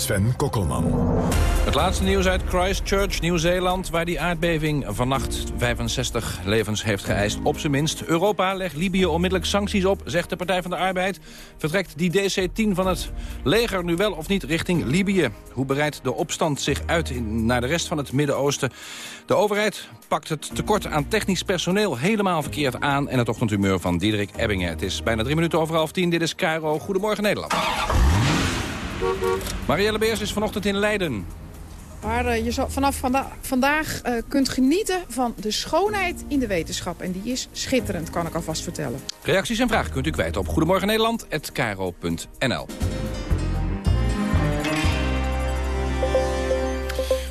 Sven Kokkelman. Het laatste nieuws uit Christchurch, Nieuw-Zeeland... waar die aardbeving vannacht 65 levens heeft geëist. Op zijn minst. Europa legt Libië onmiddellijk sancties op, zegt de Partij van de Arbeid. Vertrekt die DC-10 van het leger nu wel of niet richting Libië? Hoe bereidt de opstand zich uit naar de rest van het Midden-Oosten? De overheid pakt het tekort aan technisch personeel helemaal verkeerd aan... en het ochtendhumeur van Diederik Ebbingen. Het is bijna drie minuten over half tien. Dit is Cairo. Goedemorgen Nederland. Marielle Beers is vanochtend in Leiden. Waar uh, je vanaf vanda vandaag uh, kunt genieten van de schoonheid in de wetenschap. En die is schitterend, kan ik alvast vertellen. Reacties en vragen kunt u kwijt op Goedemorgen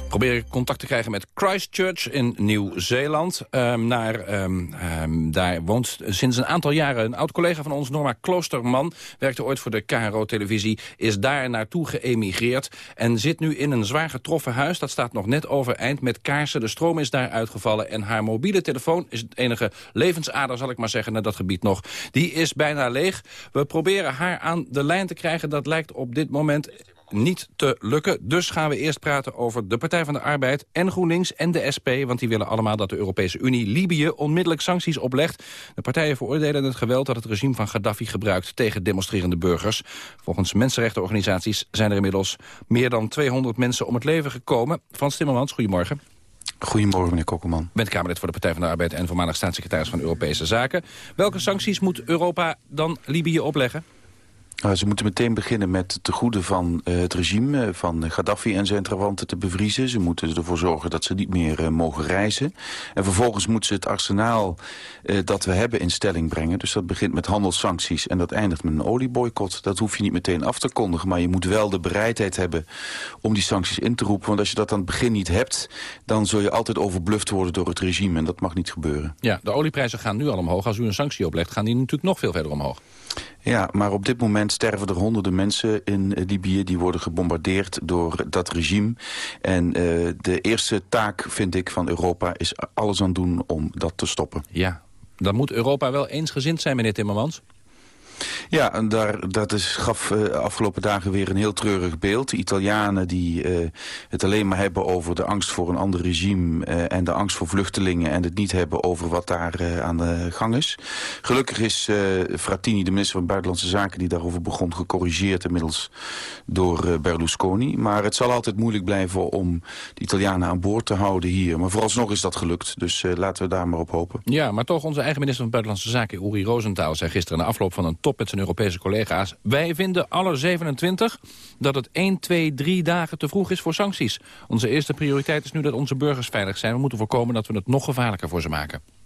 Probeer contact te krijgen met Christchurch in Nieuw-Zeeland. Um, naar, um, um, daar woont sinds een aantal jaren een oud-collega van ons, Norma Kloosterman. Werkte ooit voor de KRO-televisie, is daar naartoe geëmigreerd... en zit nu in een zwaar getroffen huis. Dat staat nog net overeind met kaarsen. De stroom is daar uitgevallen en haar mobiele telefoon... is het enige levensader, zal ik maar zeggen, naar dat gebied nog. Die is bijna leeg. We proberen haar aan de lijn te krijgen. Dat lijkt op dit moment niet te lukken. Dus gaan we eerst praten over de Partij van de Arbeid en GroenLinks en de SP... want die willen allemaal dat de Europese Unie Libië onmiddellijk sancties oplegt. De partijen veroordelen het geweld dat het regime van Gaddafi gebruikt... tegen demonstrerende burgers. Volgens mensenrechtenorganisaties zijn er inmiddels meer dan 200 mensen om het leven gekomen. Frans Timmermans, goedemorgen. Goedemorgen, meneer Kokkelman. Bent Kamerlid voor de Partij van de Arbeid en voormalig staatssecretaris van Europese Zaken. Welke sancties moet Europa dan Libië opleggen? Nou, ze moeten meteen beginnen met het tegoeden van uh, het regime... Uh, van Gaddafi en zijn trawanten te bevriezen. Ze moeten ervoor zorgen dat ze niet meer uh, mogen reizen. En vervolgens moeten ze het arsenaal dat we hebben in stelling brengen. Dus dat begint met handelssancties en dat eindigt met een olieboycott. Dat hoef je niet meteen af te kondigen. Maar je moet wel de bereidheid hebben om die sancties in te roepen. Want als je dat aan het begin niet hebt... dan zul je altijd overbluft worden door het regime. En dat mag niet gebeuren. Ja, de olieprijzen gaan nu al omhoog. Als u een sanctie oplegt, gaan die natuurlijk nog veel verder omhoog. Ja, maar op dit moment sterven er honderden mensen in Libië. Die worden gebombardeerd door dat regime. En uh, de eerste taak, vind ik, van Europa is alles aan doen om dat te stoppen. Ja, dan moet Europa wel eensgezind zijn, meneer Timmermans. Ja, en daar, dat is, gaf uh, afgelopen dagen weer een heel treurig beeld. De Italianen die uh, het alleen maar hebben over de angst voor een ander regime... Uh, en de angst voor vluchtelingen en het niet hebben over wat daar aan de gang is. Gelukkig is Frattini, de minister van Buitenlandse Zaken... die daarover begon, gecorrigeerd inmiddels door Berlusconi. Maar het zal altijd moeilijk blijven om de Italianen aan boord te houden hier. Maar vooralsnog is dat gelukt, dus laten we daar maar op hopen. Ja, maar toch onze eigen minister van Buitenlandse Zaken, Uri Rosenthal... zei gisteren na afloop van een top met zijn Europese collega's. Wij vinden alle 27 dat het 1, 2, 3 dagen te vroeg is voor sancties. Onze eerste prioriteit is nu dat onze burgers veilig zijn. We moeten voorkomen dat we het nog gevaarlijker voor ze maken.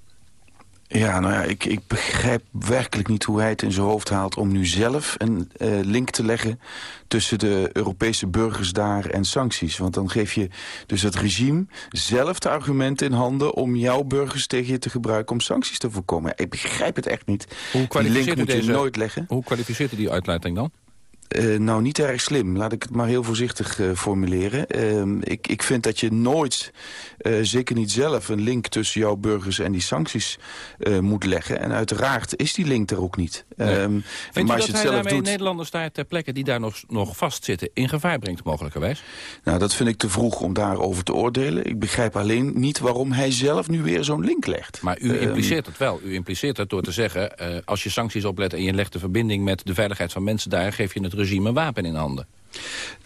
Ja, nou ja, ik, ik begrijp werkelijk niet hoe hij het in zijn hoofd haalt... om nu zelf een uh, link te leggen tussen de Europese burgers daar en sancties. Want dan geef je dus het regime zelf de argumenten in handen... om jouw burgers tegen je te gebruiken om sancties te voorkomen. Ik begrijp het echt niet. Hoe die link moet je nooit leggen. Hoe kwalificeert u die uitleiding dan? Uh, nou, niet erg slim. Laat ik het maar heel voorzichtig uh, formuleren. Uh, ik, ik vind dat je nooit, zeker niet zelf... een link tussen jouw burgers en die sancties moet leggen. En uiteraard is die link er ook niet. Nee. Um, Vindt maar u dat hij daarmee doet... Nederlanders daar ter plekke... die daar nog, nog vastzitten, in gevaar brengt mogelijkerwijs? Nou, dat vind ik te vroeg om daarover te oordelen. Ik begrijp alleen niet waarom hij zelf nu weer zo'n link legt. Maar u impliceert het wel. U impliceert het door te zeggen... als je sancties oplet en je legt de verbinding met de veiligheid van mensen daar... geef je het regime een wapen in handen.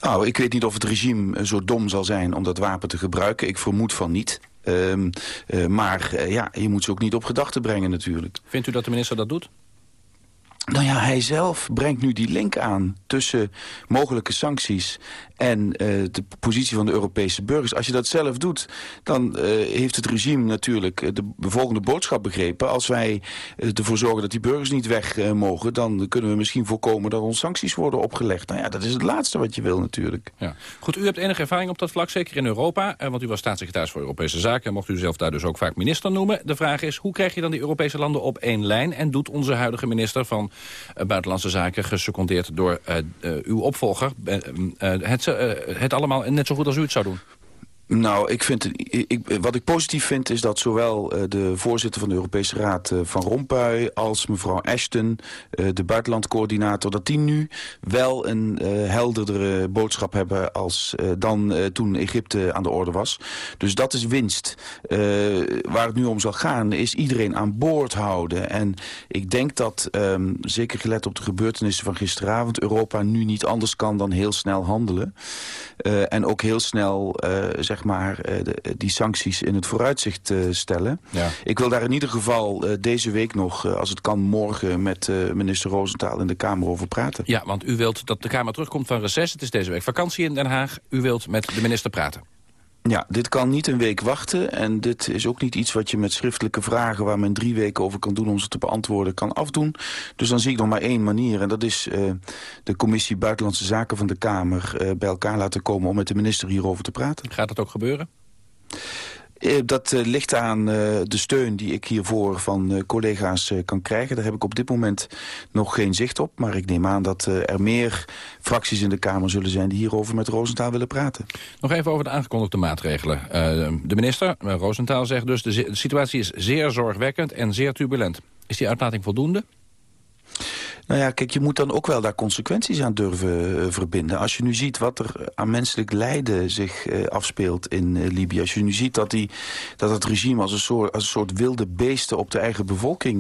Nou, ik weet niet of het regime zo dom zal zijn om dat wapen te gebruiken. Ik vermoed van niet. Um, uh, maar uh, ja, je moet ze ook niet op gedachten brengen natuurlijk. Vindt u dat de minister dat doet? Nou ja, hij zelf brengt nu die link aan tussen mogelijke sancties en uh, de positie van de Europese burgers. Als je dat zelf doet, dan uh, heeft het regime natuurlijk de volgende boodschap begrepen. Als wij ervoor zorgen dat die burgers niet weg mogen... dan kunnen we misschien voorkomen dat ons sancties worden opgelegd. Nou ja, dat is het laatste wat je wil natuurlijk. Ja. Goed, u hebt enige ervaring op dat vlak, zeker in Europa. want u was staatssecretaris voor Europese Zaken... en mocht u zelf daar dus ook vaak minister noemen. De vraag is, hoe krijg je dan die Europese landen op één lijn... en doet onze huidige minister van Buitenlandse Zaken... gesecondeerd door uw opvolger... uh, het allemaal net zo goed als u het zou doen? Nou, ik vind, ik, wat ik positief vind is dat zowel uh, de voorzitter van de Europese Raad uh, Van Rompuy... als mevrouw Ashton, uh, de buitenlandcoördinator... dat die nu wel een helderdere boodschap hebben... als dan toen Egypte aan de orde was. Dus dat is winst. waar het nu om zal gaan is iedereen aan boord houden. En ik denk dat, um, zeker gelet op de gebeurtenissen van gisteravond... Europa nu niet anders kan dan heel snel handelen. en ook heel snel, zeg zeg maar, eh, de, die sancties in het vooruitzicht eh, stellen. Ja. Ik wil daar in ieder geval eh, deze week nog, als het kan morgen... met minister Roosentaal in de Kamer over praten. Ja, want u wilt dat de Kamer terugkomt van reces. Het is deze week vakantie in Den Haag. U wilt met de minister praten. Ja, dit kan niet een week wachten. En dit is ook niet iets wat je met schriftelijke vragen... waar men drie weken over kan doen om ze te beantwoorden, kan afdoen. Dus dan zie ik nog maar één manier. En dat is uh, de commissie Buitenlandse Zaken van de Kamer... Uh, bij elkaar laten komen om met de minister hierover te praten. Gaat dat ook gebeuren? Eh, dat uh, ligt aan uh, de steun die ik hiervoor van collega's kan krijgen. Daar heb ik op dit moment nog geen zicht op. Maar ik neem aan dat er meer fracties in de Kamer zullen zijn... die hierover met Roosentaal willen praten. Nog even over de aangekondigde maatregelen. de minister, Roosentaal, zegt dus... de situatie is zeer zorgwekkend en zeer turbulent. Is die uitlating voldoende? Nou ja, kijk, je moet dan ook wel daar consequenties aan durven uh, verbinden. Als je nu ziet wat er aan menselijk lijden zich uh, afspeelt in uh, Libië. Als je nu ziet dat, die, dat het regime als een, soort, als een soort wilde beesten op de eigen bevolking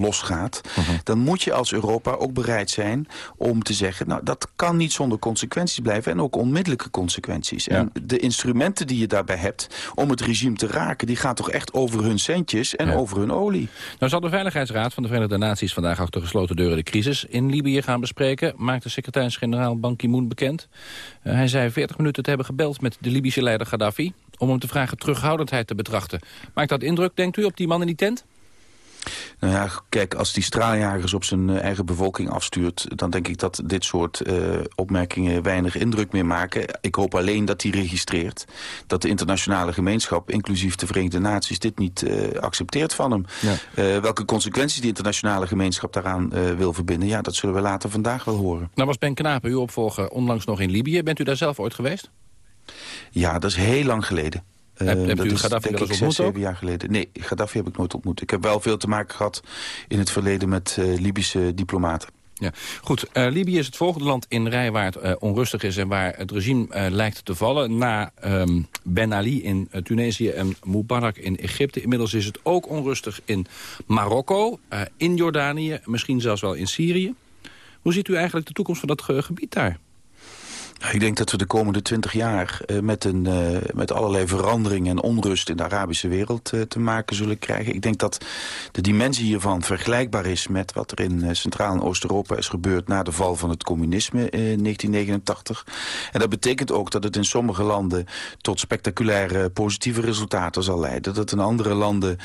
losgaat. -huh. Dan moet je als Europa ook bereid zijn om te zeggen... nou, dat kan niet zonder consequenties blijven en ook onmiddellijke consequenties. Ja. En de instrumenten die je daarbij hebt om het regime te raken... die gaan toch echt over hun centjes en ja. over hun olie. Nou zal de Veiligheidsraad van de Verenigde Naties vandaag achter gesloten ambassadeuren de crisis in Libië gaan bespreken... maakte secretaris-generaal Ban Ki-moon bekend. Eh, hij zei 40 minuten te hebben gebeld met de Libische leider Gaddafi... om hem te vragen terughoudendheid te betrachten. Maakt dat indruk, denkt u, op die man in die tent? Nou ja, kijk, als die straaljagers op zijn eh, eigen bevolking afstuurt... dan denk ik dat dit soort uh, opmerkingen weinig indruk meer maken. Ik hoop alleen dat hij registreert dat de internationale gemeenschap... inclusief de Verenigde Naties dit niet uh, accepteert van hem. Ja. welke consequenties die internationale gemeenschap daaraan wil verbinden... ja, dat zullen we later vandaag wel horen. Nou was Ben Knapen, uw opvolger, onlangs nog in Libië. Bent u daar zelf ooit geweest? Ja, dat is heel lang geleden. Uh, hebt dat u Gaddafi denk ik zes, ontmoet zeven jaar geleden. Nee, Gaddafi heb ik nooit ontmoet. Ik heb wel veel te maken gehad in het verleden met uh, Libische diplomaten. Ja, goed. Uh, Libië is het volgende land in rij waar het uh, onrustig is... en waar het regime lijkt te vallen. Na um, Ben Ali in Tunesië en Mubarak in Egypte. Inmiddels is het ook onrustig in Marokko, in Jordanië... misschien zelfs wel in Syrië. Hoe ziet u eigenlijk de toekomst van dat gebied daar? Ik denk dat we de komende twintig jaar uh, met, een, uh, met allerlei veranderingen en onrust in de Arabische wereld uh, te maken zullen krijgen. Ik denk dat de dimensie hiervan vergelijkbaar is met wat er in Centraal- en Oost-Europa is gebeurd na de val van het communisme in 1989. En dat betekent ook dat het in sommige landen tot spectaculaire positieve resultaten zal leiden. Dat in andere landen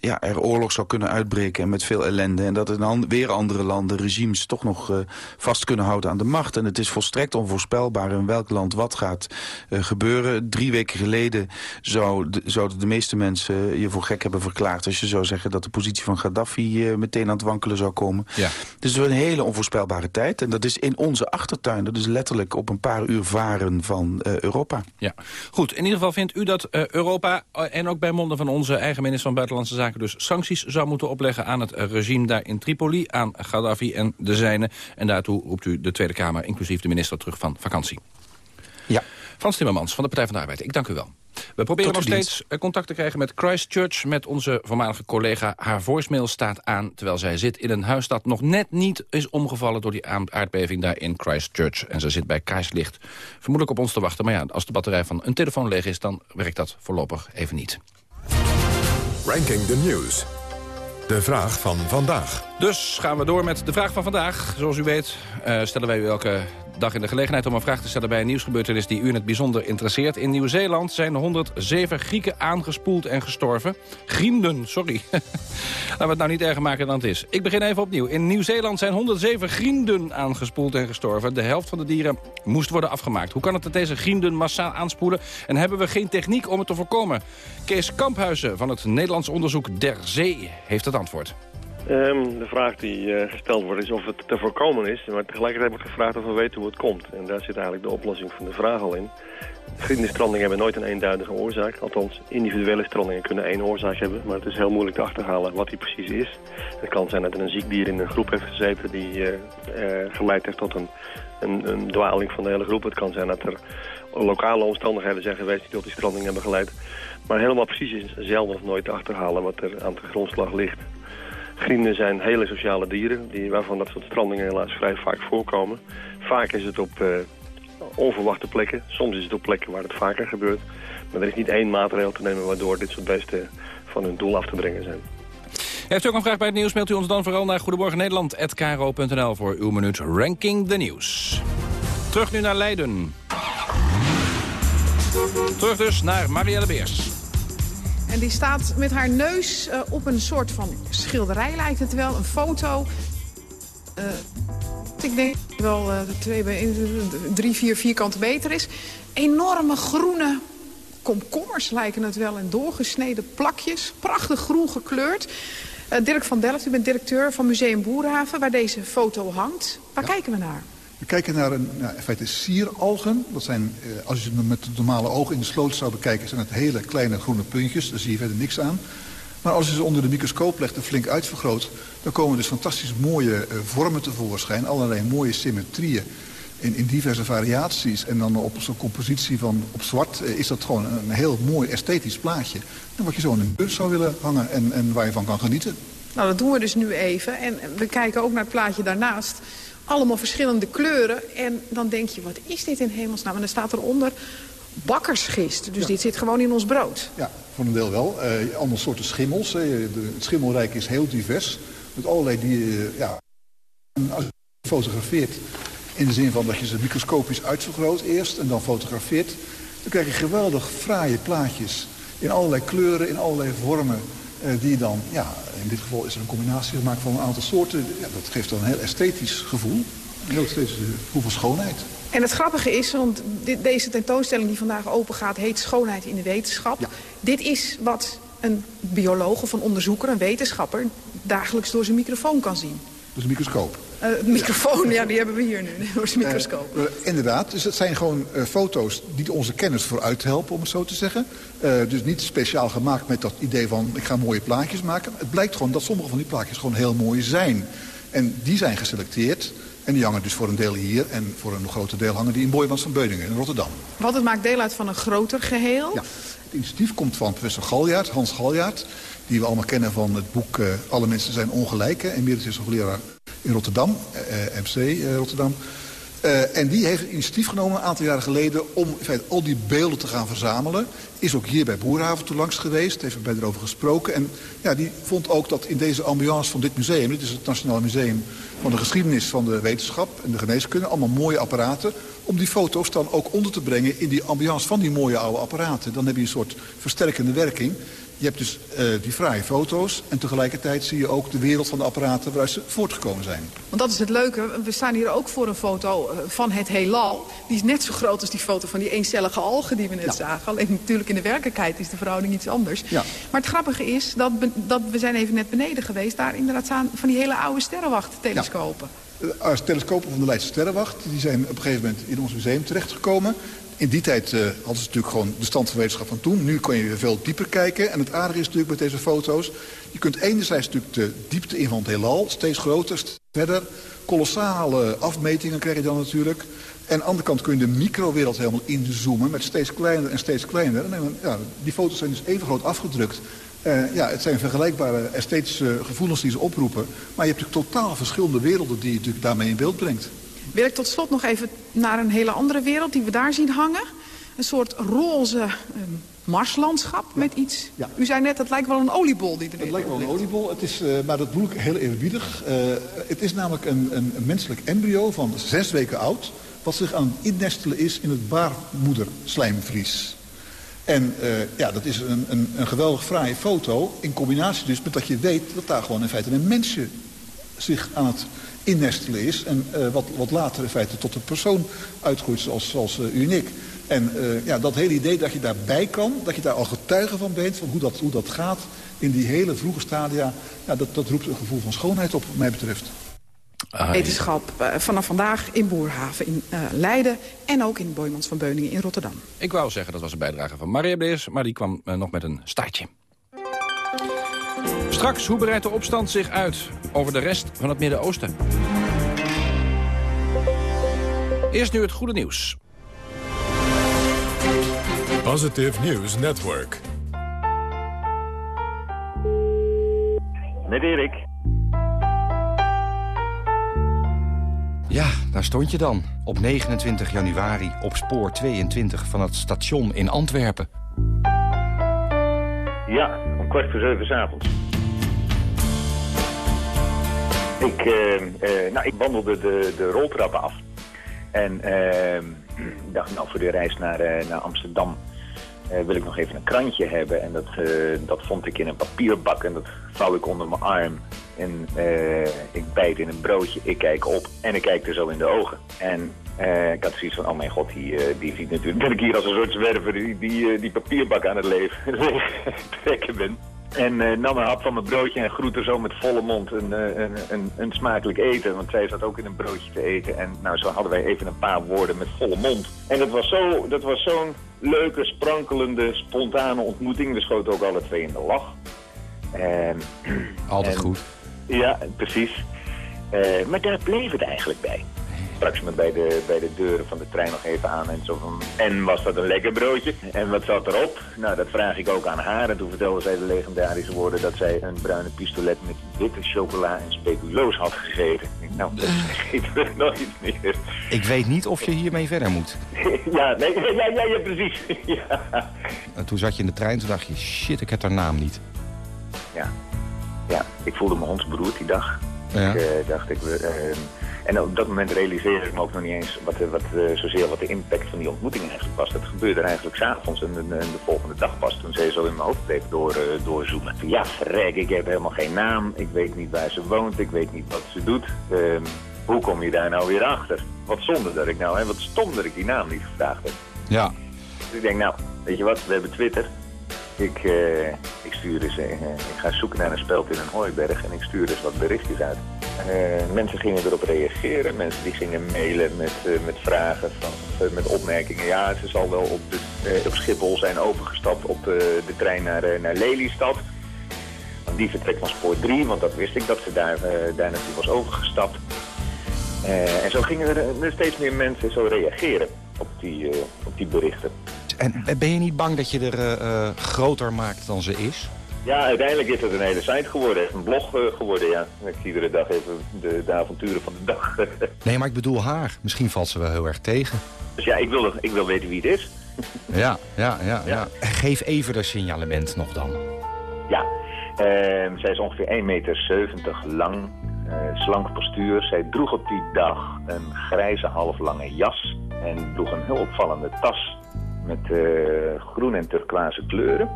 ja, er oorlog zou kunnen uitbreken en met veel ellende. En dat in weer andere landen regimes toch nog vast kunnen houden aan de macht. En het is volstrekt onvoorspelbaar in welk land wat gaat uh, gebeuren. Drie weken geleden zou de, zouden de meeste mensen je voor gek hebben verklaard... als je zou zeggen dat de positie van Gaddafi uh, meteen aan het wankelen zou komen. Ja. Dus het is een hele onvoorspelbare tijd. En dat is in onze achtertuin. Dat is letterlijk op een paar uur varen van uh, Europa. Ja, goed. In ieder geval vindt u dat Europa en ook bij monden van onze eigen minister van Buitenlandse Zaken... dus sancties zou moeten opleggen aan het regime daar in Tripoli... aan Gaddafi en de zijnen. En daartoe roept u de Tweede Kamer, inclusief de minister terug van vakantie. Ja. Frans Timmermans van de Partij van de Arbeid, ik dank u wel. We proberen nog steeds contact te krijgen met Christchurch... met onze voormalige collega. Haar voicemail staat aan terwijl zij zit in een huis... dat nog net niet is omgevallen door die aardbeving daar in Christchurch. En ze zit bij kaarslicht vermoedelijk op ons te wachten. Maar ja, als de batterij van een telefoon leeg is... dan werkt dat voorlopig even niet. Ranking the News. De vraag van vandaag. Dus gaan we door met de vraag van vandaag. Zoals u weet uh, stellen wij u elke dag in de gelegenheid om een vraag te stellen bij een nieuwsgebeurtenis die u in het bijzonder interesseert. In Nieuw-Zeeland zijn 107 Grieken aangespoeld en gestorven. Grienden, sorry. Laten we het nou niet erger maken dan het is. Ik begin even opnieuw. In Nieuw-Zeeland zijn 107 grienden aangespoeld en gestorven. De helft van de dieren moest worden afgemaakt. Hoe kan het dat deze grienden massaal aanspoelen? En hebben we geen techniek om het te voorkomen? Kees Kamphuizen van het Nederlands onderzoek Der Zee heeft het antwoord. Um, de vraag die uh, gesteld wordt is of het te voorkomen is. Maar tegelijkertijd wordt gevraagd of we weten hoe het komt. En daar zit eigenlijk de oplossing van de vraag al in. Vriendenstrandingen hebben nooit een eenduidige oorzaak. Althans, individuele strandingen kunnen één oorzaak hebben. Maar het is heel moeilijk te achterhalen wat die precies is. Het kan zijn dat er een ziek dier in een groep heeft gezeten... die uh, uh, geleid heeft tot een, een, een dwaling van de hele groep. Het kan zijn dat er lokale omstandigheden zijn geweest... die tot die stranding hebben geleid. Maar helemaal precies is zelden of nooit te achterhalen wat er aan de grondslag ligt. Grienden zijn hele sociale dieren, die, waarvan dat soort strandingen helaas vrij vaak voorkomen. Vaak is het op uh, onverwachte plekken, soms is het op plekken waar het vaker gebeurt. Maar er is niet één maatregel te nemen waardoor dit soort beesten van hun doel af te brengen zijn. Heeft u ook een vraag bij het nieuws, mailt u ons dan vooral naar goedemorgennederland.kro.nl voor uw minuut Ranking the Nieuws. Terug nu naar Leiden. Terug dus naar Marielle Beers. En die staat met haar neus uh, op een soort van schilderij, lijkt het wel. Een foto. Uh, ik denk wel uh, twee, drie, vier vierkante meter is. Enorme groene komkommers lijken het wel. En doorgesneden plakjes. Prachtig groen gekleurd. Dirk van Delft, u bent directeur van Museum Boerhaven... waar deze foto hangt. Waar ja. kijken we naar? We kijken naar een, nou, in feite sieralgen. Dat zijn, eh, als je ze met de normale ogen in de sloot zou bekijken... zijn het hele kleine groene puntjes. Daar zie je verder niks aan. Maar als je ze onder de microscoop legt en flink uitvergroot... dan komen dus fantastisch mooie uh, vormen tevoorschijn. Allerlei mooie symmetrieën in, in diverse variaties. En dan op zo'n compositie van op zwart uh, is dat gewoon een heel mooi esthetisch plaatje. En wat je zo in een bus zou willen hangen en, en waar je van kan genieten. Nou, dat doen we dus nu even. En we kijken ook naar het plaatje daarnaast allemaal verschillende kleuren. En dan denk je, wat is dit in hemelsnaam? En dan staat eronder bakkersgist. Dus ja. dit zit gewoon in ons brood. Ja, voor een deel wel. Uh, andere soorten schimmels. Uh, de, het schimmelrijk is heel divers. met allerlei die, ja, als je fotografeert in de zin van dat je ze microscopisch uitvergroot eerst en dan fotografeert, dan krijg je geweldig fraaie plaatjes in allerlei kleuren, in allerlei vormen. Eh, die dan, ja, in dit geval is er een combinatie gemaakt van een aantal soorten. Ja, dat geeft dan een heel esthetisch gevoel. Een heel esthetisch gevoel van schoonheid. En het grappige is, want dit, deze tentoonstelling die vandaag open gaat... heet Schoonheid in de Wetenschap. Dit is wat een bioloog of een onderzoeker, een wetenschapper... dagelijks door zijn microfoon kan zien. Dus een microscoop. Uh, microfoon, ja. die hebben we hier nu, door zijn microscoop. Uh, uh, inderdaad, dus het zijn gewoon foto's die onze kennis vooruit helpen, om het zo te zeggen. dus niet speciaal gemaakt met dat idee van, ik ga mooie plaatjes maken. Het blijkt gewoon dat sommige van die plaatjes gewoon heel mooi zijn. En die zijn geselecteerd en die hangen dus voor een deel hier... en voor een groter deel hangen die in Boijmans van Beuningen in Rotterdam. Want het maakt deel uit van een groter geheel? Ja. Het initiatief komt van professor Galjaard, Hans Galjaard... die we allemaal kennen van het boek Alle mensen zijn ongelijk. Emeritus is hoogleraar in Rotterdam, uh, MC uh, Rotterdam. Uh, en die heeft initiatief genomen een aantal jaren geleden... om in feite al die beelden te gaan verzamelen. Is ook hier bij Boerhaven toe langs geweest. Heeft bij erover gesproken. En ja, die vond ook dat in deze ambiance van dit museum... dit is het Nationaal Museum van de Geschiedenis van de Wetenschap en de Geneeskunde... allemaal mooie apparaten om die foto's dan ook onder te brengen... in die ambiance van die mooie oude apparaten. Dan heb je een soort versterkende werking... Je hebt dus uh, die fraaie foto's en tegelijkertijd zie je ook de wereld van de apparaten waaruit ze voortgekomen zijn. Want dat is het leuke. We staan hier ook voor een foto van het heelal. Die is net zo groot als die foto van die eencellige algen die we net ja. zagen. Alleen natuurlijk in de werkelijkheid is de verhouding iets anders. Ja. Maar het grappige is dat, dat we zijn even net beneden geweest. Daar inderdaad staan van die hele oude sterrenwachttelescopen. Ja. De telescopen van de Leidse Sterrenwacht die zijn op een gegeven moment in ons museum terechtgekomen. In die tijd uh, hadden ze natuurlijk gewoon de stand van wetenschap van toen. Nu kan je weer veel dieper kijken. En het aardige is natuurlijk met deze foto's... je kunt enerzijds natuurlijk de diepte in van het heelal... steeds groter, steeds verder. Kolossale afmetingen krijg je dan natuurlijk. En aan de andere kant kun je de microwereld helemaal inzoomen... met steeds kleiner en steeds kleiner. Ja, die foto's zijn dus even groot afgedrukt. Uh, ja, het zijn vergelijkbare esthetische gevoelens die ze oproepen. Maar je hebt natuurlijk totaal verschillende werelden... die je natuurlijk daarmee in beeld brengt. Wil ik tot slot nog even naar een hele andere wereld die we daar zien hangen. Een soort roze um, marslandschap met iets. Ja. U zei net, het lijkt wel een oliebol die erin Het lijkt wel een oliebol, het is, uh, maar dat bedoel ik heel eerbiedig. Uh, het is namelijk een, een, een, menselijk embryo van zes weken oud... wat zich aan het innestelen is in het baarmoederslijmvlies. En uh, ja, dat is een, een, een geweldig fraaie foto... in combinatie dus met dat je weet dat daar gewoon in feite een mensje zich aan het innestelen is. En uh, wat, wat later in feite tot een persoon uitgroeit zoals, zoals uh, u en ik. En uh, ja, dat hele idee dat je daarbij kan, dat je daar al getuige van bent... van hoe dat, hoe dat gaat in die hele vroege stadia... Ja, dat, dat roept een gevoel van schoonheid op, wat mij betreft. Ah, Wetenschap uh, vanaf vandaag in Boerhaven in uh, Leiden... en ook in Boymans van Beuningen in Rotterdam. Ik wou zeggen, dat was een bijdrage van Maria Bleers... maar die kwam uh, nog met een staartje. Straks, hoe breidt de opstand zich uit over de rest van het Midden-Oosten? Eerst nu het goede nieuws. Positive News Network. Met Erik. Ja, daar stond je dan. Op 29 januari op spoor 22 van het station in Antwerpen. Ja, om kwart voor zeven 's avonds. Ik, uh, uh, nou, ik wandelde de, de roltrappen af. En uh, dacht, nou, voor de reis naar, naar Amsterdam wil ik nog even een krantje hebben. En dat, dat vond ik in een papierbak en dat vouw ik onder mijn arm. En ik bijt in een broodje, ik kijk op en ik kijk er zo in de ogen. En ik had zoiets van, oh mijn god, die, die ziet natuurlijk dat ik hier als een soort zwerver die, die, die papierbak aan het leven trekken ben. En uh, nam een hap van mijn broodje en groette zo met volle mond een, een, een, een, smakelijk eten. Want zij zat ook in een broodje te eten. En nou, zo hadden wij even een paar woorden met volle mond. En dat was zo'n dat was zo'n leuke, sprankelende, spontane ontmoeting. We schoten ook alle twee in de lach. En, Altijd en, goed. Ja, precies. Uh, maar daar bleef het eigenlijk bij sprak ze me bij de, bij de deuren van de trein nog even aan. En, zo van, en was dat een lekker broodje? En wat zat erop? Nou, dat vraag ik ook aan haar. En toen vertelde zij de legendarische woorden dat zij een bruine pistolet met witte chocola en speculoos had gegeten. Nou, dat vergeten we nooit meer. Ik weet niet of je hiermee verder moet. ja, nee, ja, ja, ja, precies. ja. En toen zat je in de trein, toen dacht je, shit, ik heb haar naam niet. Ja. ja, ik voelde me hondsberoerd die dag. Ja. Ik eh, dacht, ik, eh, en op dat moment realiseerde ik me ook nog niet eens wat, wat, uh, zozeer wat de impact van die ontmoeting eigenlijk was. Dat gebeurde eigenlijk s'avonds en, en, de volgende dag pas toen ze zo in mijn hoofd bleef door, uh, doorzoomen. Ja, verrek, ik heb helemaal geen naam. Ik weet niet waar ze woont. Ik weet niet wat ze doet. Uh, hoe kom je daar nou weer achter? Wat zonde dat ik nou, hè? wat stom dat ik die naam niet gevraagd heb. Ja. Dus ik denk, nou, weet je wat, we hebben Twitter. Ik, uh, ik stuur eens, uh, ik ga zoeken naar een speld in een hooiberg en ik stuur eens wat berichtjes uit. Uh, mensen gingen erop reageren, mensen die gingen mailen met, met vragen, van, met opmerkingen. Ja, ze zal wel op, de, op Schiphol zijn overgestapt op de trein naar, naar Lelystad. Want die vertrekt van spoor 3, want dat wist ik dat ze daar, daar naartoe was overgestapt. en zo gingen er steeds meer mensen zo reageren op die, op die berichten. En ben je niet bang dat je er uh, groter maakt dan ze is? Ja, uiteindelijk is het een hele site geworden. Een blog uh, geworden, ja. Ik zie iedere dag even de, de avonturen van de dag. nee, maar ik bedoel haar. Misschien valt ze wel heel erg tegen. Dus ja, ik wil, ik wil weten wie het is. ja, ja, ja, ja, Geef even de signalement nog dan. Ja, uh, zij is ongeveer 1,70 meter lang. slank postuur. Zij droeg op die dag een grijze halflange jas. En droeg een heel opvallende tas met uh, groen en turquoise kleuren.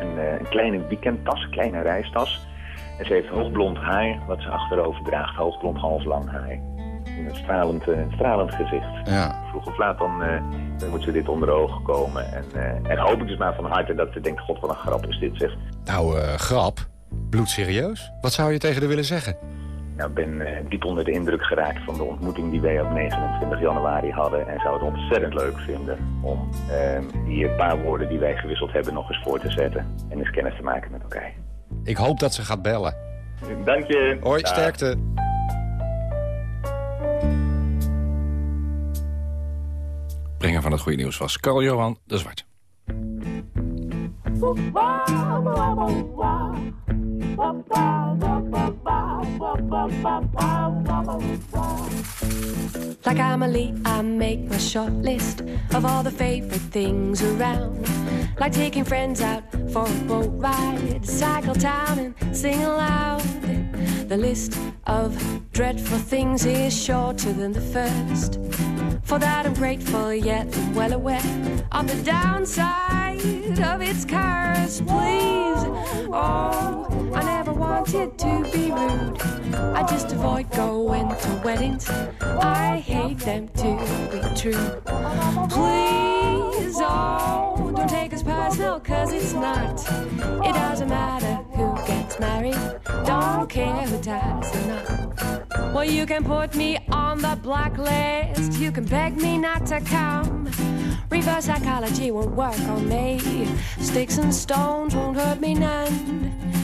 Een, uh, een, kleine weekendtas, een kleine reistas. En ze heeft hoogblond haar, wat ze achterover draagt. Hoogblond, halflang haar. En een stralend, uh, stralend gezicht. Ja. Vroeg of laat dan, dan moet ze dit onder de ogen komen. En, en hoop ik dus maar van harte dat ze denkt... God, wat een grap is dit, zeg. Nou, grap? Bloedserieus? Wat zou je tegen haar willen zeggen? Nou, ik ben uh, diep onder de indruk geraakt van de ontmoeting die wij op 29 januari hadden. En zou het ontzettend leuk vinden om uh, die paar woorden die wij gewisseld hebben nog eens voor te zetten. En eens kennis te maken met elkaar. Ik hoop dat ze gaat bellen. Dank je. Hoi, Dag. sterkte. Brenger van het goede nieuws was Carl Johan de Zwart. Like Amelie, I make my short list of all the favorite things around. Like taking friends out for a boat ride, cycle town and sing aloud. The list of dreadful things is shorter than the first. For that I'm grateful, yet well aware of the downside of its curse. Please, oh, I never wanted to be rude. I just avoid going to weddings. I hate them to be true. Please, oh, don't take us personal, cause it's not. It doesn't matter who gets married, don't care who dies or not. Well, you can put me on the blacklist, you can beg me not to come. Reverse psychology won't work on me. Sticks and stones won't hurt me none.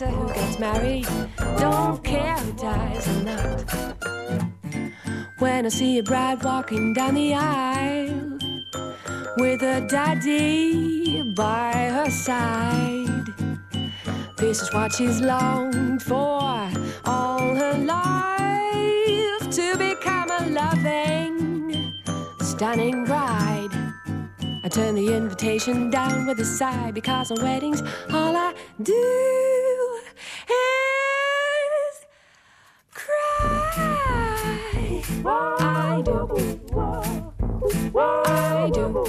matter who gets married. Don't care who dies or not. When I see a bride walking down the aisle with a daddy by her side. This is what she's longed for all her life to become a loving, stunning bride. I turn the invitation down with a sigh because on weddings all I do cry. I do. I do.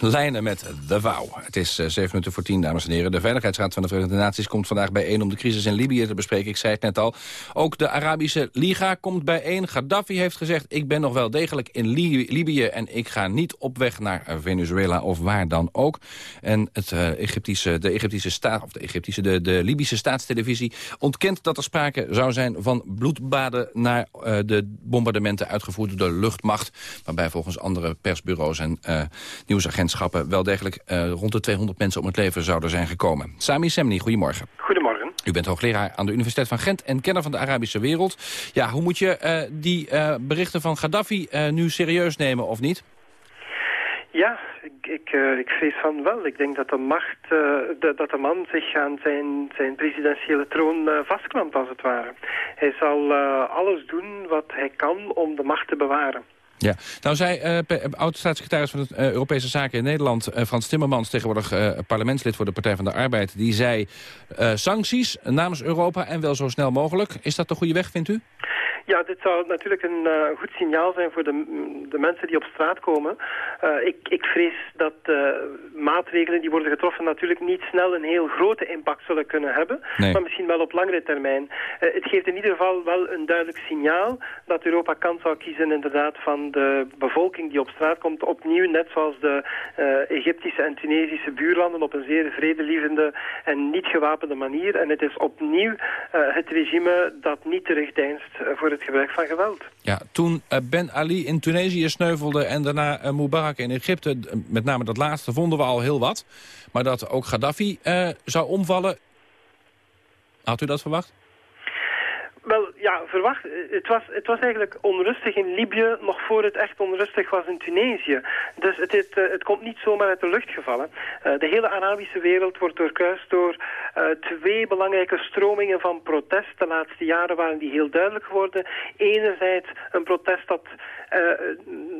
Lijnen met de Wouw. Het is uh, 7 minuten voor 10, dames en heren. De Veiligheidsraad van de Verenigde Naties komt vandaag bijeen... om de crisis in Libië te bespreken. Ik zei het net al. Ook de Arabische Liga komt bijeen. Gaddafi heeft gezegd, ik ben nog wel degelijk in Libië... en ik ga niet op weg naar Venezuela of waar dan ook. En het, uh, Egyptische, de Egyptische staat, of de Egyptische, de, de Libische staatstelevisie... ontkent dat er sprake zou zijn van bloedbaden... naar uh, de bombardementen uitgevoerd door de luchtmacht. Waarbij volgens andere persbureaus en nieuwsagenten wel degelijk uh, rond de 200 mensen om het leven zouden zijn gekomen. Sami Semni, goedemorgen. Goedemorgen. U bent hoogleraar aan de Universiteit van Gent en kenner van de Arabische wereld. Ja, hoe moet je uh, die uh, berichten van Gaddafi nu serieus nemen of niet? Ja, ik, ik, ik vrees van wel. Ik denk dat de macht, uh, de, dat de man zich aan zijn, zijn presidentiële troon uh, vastklampt, als het ware. Hij zal alles doen wat hij kan om de macht te bewaren. Ja, nou zei uh, oud-staatssecretaris van de uh, Europese Zaken in Nederland... Uh, Frans Timmermans, tegenwoordig parlementslid voor de Partij van de Arbeid... die zei sancties namens Europa en wel zo snel mogelijk. Is dat de goede weg, vindt u? Ja, dit zou natuurlijk een uh, goed signaal zijn voor de, de mensen die op straat komen. Uh, ik, ik vrees dat uh, maatregelen die worden getroffen natuurlijk niet snel een heel grote impact zullen kunnen hebben. Nee. Maar misschien wel op langere termijn. het geeft in ieder geval wel een duidelijk signaal dat Europa kans zou kiezen inderdaad van de bevolking die op straat komt. Opnieuw, net zoals de Egyptische en Tunesische buurlanden, op een zeer vredelievende en niet gewapende manier. En het is opnieuw het regime dat niet terugdeinst voor het het gebruik van geweld. Ja, toen uh, Ben Ali in Tunesië sneuvelde en daarna uh, Mubarak in Egypte... met name dat laatste vonden we al heel wat. Maar dat ook Gaddafi zou omvallen... Had u dat verwacht? Wel, ja, verwacht. Het was, het was eigenlijk onrustig in Libië nog voor het echt onrustig was in Tunesië. Dus het, het, het komt niet zomaar uit de lucht gevallen. Uh, de hele Arabische wereld wordt doorkruist door uh, twee belangrijke stromingen van protest. De laatste jaren waren die heel duidelijk geworden. Enerzijds een protest dat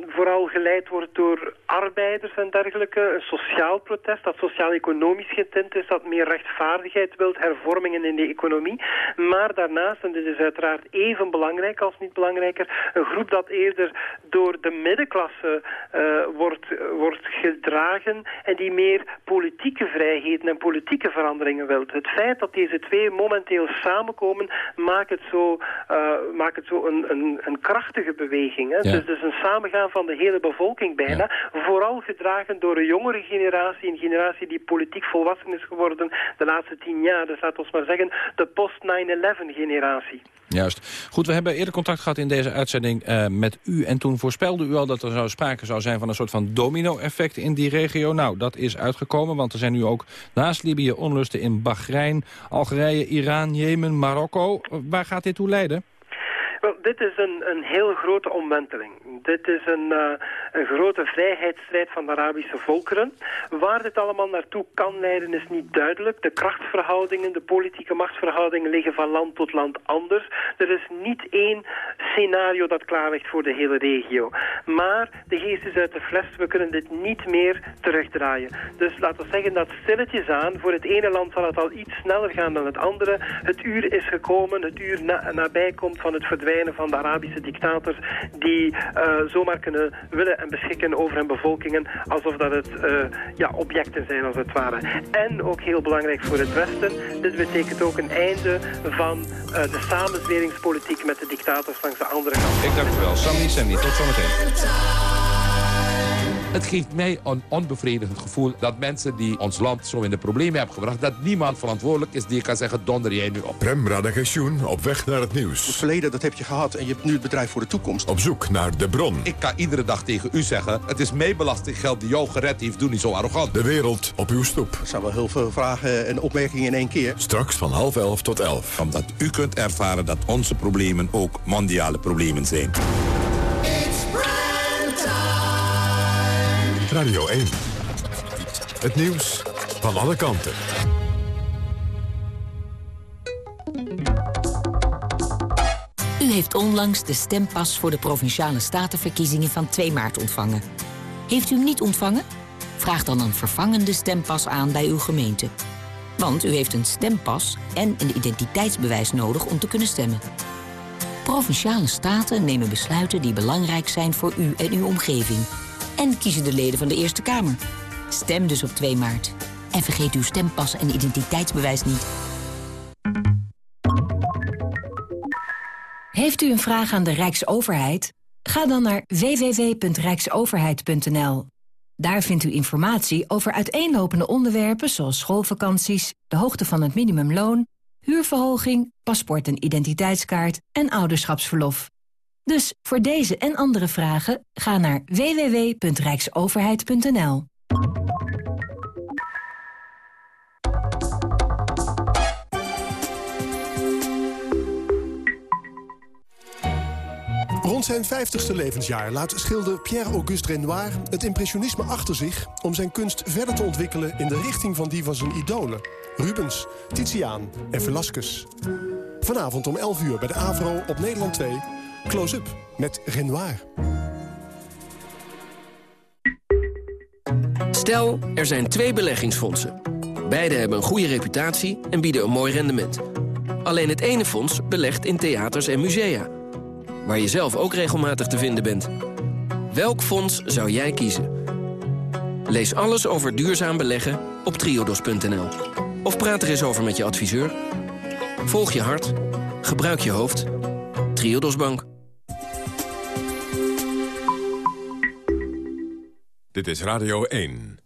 vooral geleid wordt door arbeiders en dergelijke. Een sociaal protest dat sociaal-economisch getint is, dat meer rechtvaardigheid wilt, hervormingen in de economie. Maar daarnaast, en dit is uiteraard even belangrijk als niet belangrijker, een groep dat eerder door de middenklasse uh, wordt, wordt gedragen en die meer politieke vrijheden en politieke veranderingen wilt. Het feit dat deze twee momenteel samenkomen maakt het zo, uh, maakt het zo een, een, krachtige beweging. Hè? Dus, dus een samengaan van de hele bevolking bijna. Ja. Vooral gedragen door een jongere generatie, een generatie die politiek volwassen is geworden de laatste tien jaar. Dus laten we maar zeggen de post-9-11 generatie. Juist. Goed, we hebben eerder contact gehad in deze uitzending uh, met u. En toen voorspelde u al dat er zou sprake zou zijn van een soort van domino-effect in die regio. Nou, dat is uitgekomen, want er zijn nu ook naast Libië onlusten in Bahrein, Algerije, Iran, Jemen, Marokko. Waar gaat dit toe leiden? Wel, dit is een, een heel grote omwenteling. Dit is een, uh, een grote vrijheidsstrijd van de Arabische volkeren. Waar dit allemaal naartoe kan leiden is niet duidelijk. De krachtverhoudingen, de politieke machtsverhoudingen liggen van land tot land anders. Er is niet één scenario dat klaar ligt voor de hele regio. Maar de geest is uit de fles. We kunnen dit niet meer terugdraaien. Dus laten we zeggen dat stilletjes aan. Voor het ene land zal het al iets sneller gaan dan het andere. Het uur is gekomen. Het uur na, nabij komt van het verdwijnen van de Arabische dictators die uh, zomaar kunnen willen en beschikken over hun bevolkingen alsof dat het uh, ja, objecten zijn als het ware. En ook heel belangrijk voor het Westen, dit betekent ook een einde van uh, de samenzweringspolitiek met de dictators langs de andere kant. Ik dank u wel. Sammy Sammy, tot zometeen. Het geeft mij een onbevredigend gevoel dat mensen die ons land zo in de problemen hebben gebracht... dat niemand verantwoordelijk is die kan zeggen, donder jij nu op. Prem Radagensjoen op weg naar het nieuws. Het verleden, dat heb je gehad en je hebt nu het bedrijf voor de toekomst. Op zoek naar de bron. Ik kan iedere dag tegen u zeggen, het is mijn belastinggeld die jou gered heeft. Doe niet zo arrogant. De wereld op uw stoep. Er zijn wel heel veel vragen en opmerkingen in één keer. Straks van half elf tot elf. Omdat u kunt ervaren dat onze problemen ook mondiale problemen zijn. Radio 1. Het nieuws van alle kanten. U heeft onlangs de stempas voor de Provinciale Statenverkiezingen van 2 maart ontvangen. Heeft u hem niet ontvangen? Vraag dan een vervangende stempas aan bij uw gemeente. Want u heeft een stempas en een identiteitsbewijs nodig om te kunnen stemmen. Provinciale staten nemen besluiten die belangrijk zijn voor u en uw omgeving en kiezen de leden van de Eerste Kamer. Stem dus op 2 maart. En vergeet uw stempas en identiteitsbewijs niet. Heeft u een vraag aan de Rijksoverheid? Ga dan naar www.rijksoverheid.nl. Daar vindt u informatie over uiteenlopende onderwerpen zoals schoolvakanties, de hoogte van het minimumloon, huurverhoging, paspoort en identiteitskaart en ouderschapsverlof. Dus voor deze en andere vragen ga naar www.rijksoverheid.nl. Rond zijn 50ste levensjaar laat schilder Pierre-Auguste Renoir het impressionisme achter zich om zijn kunst verder te ontwikkelen in de richting van die van zijn idolen, Rubens, Titiaan en Velasquez. Vanavond om 11 uur bij de AVRO op Nederland 2 Close-up met Renoir. Stel, er zijn twee beleggingsfondsen. Beide hebben een goede reputatie en bieden een mooi rendement. Alleen het ene fonds belegt in theaters en musea. Waar je zelf ook regelmatig te vinden bent. Welk fonds zou jij kiezen? Lees alles over duurzaam beleggen op triodos.nl. Of praat er eens over met je adviseur. Volg je hart. Gebruik je hoofd. Triodos Bank. Dit is Radio 1.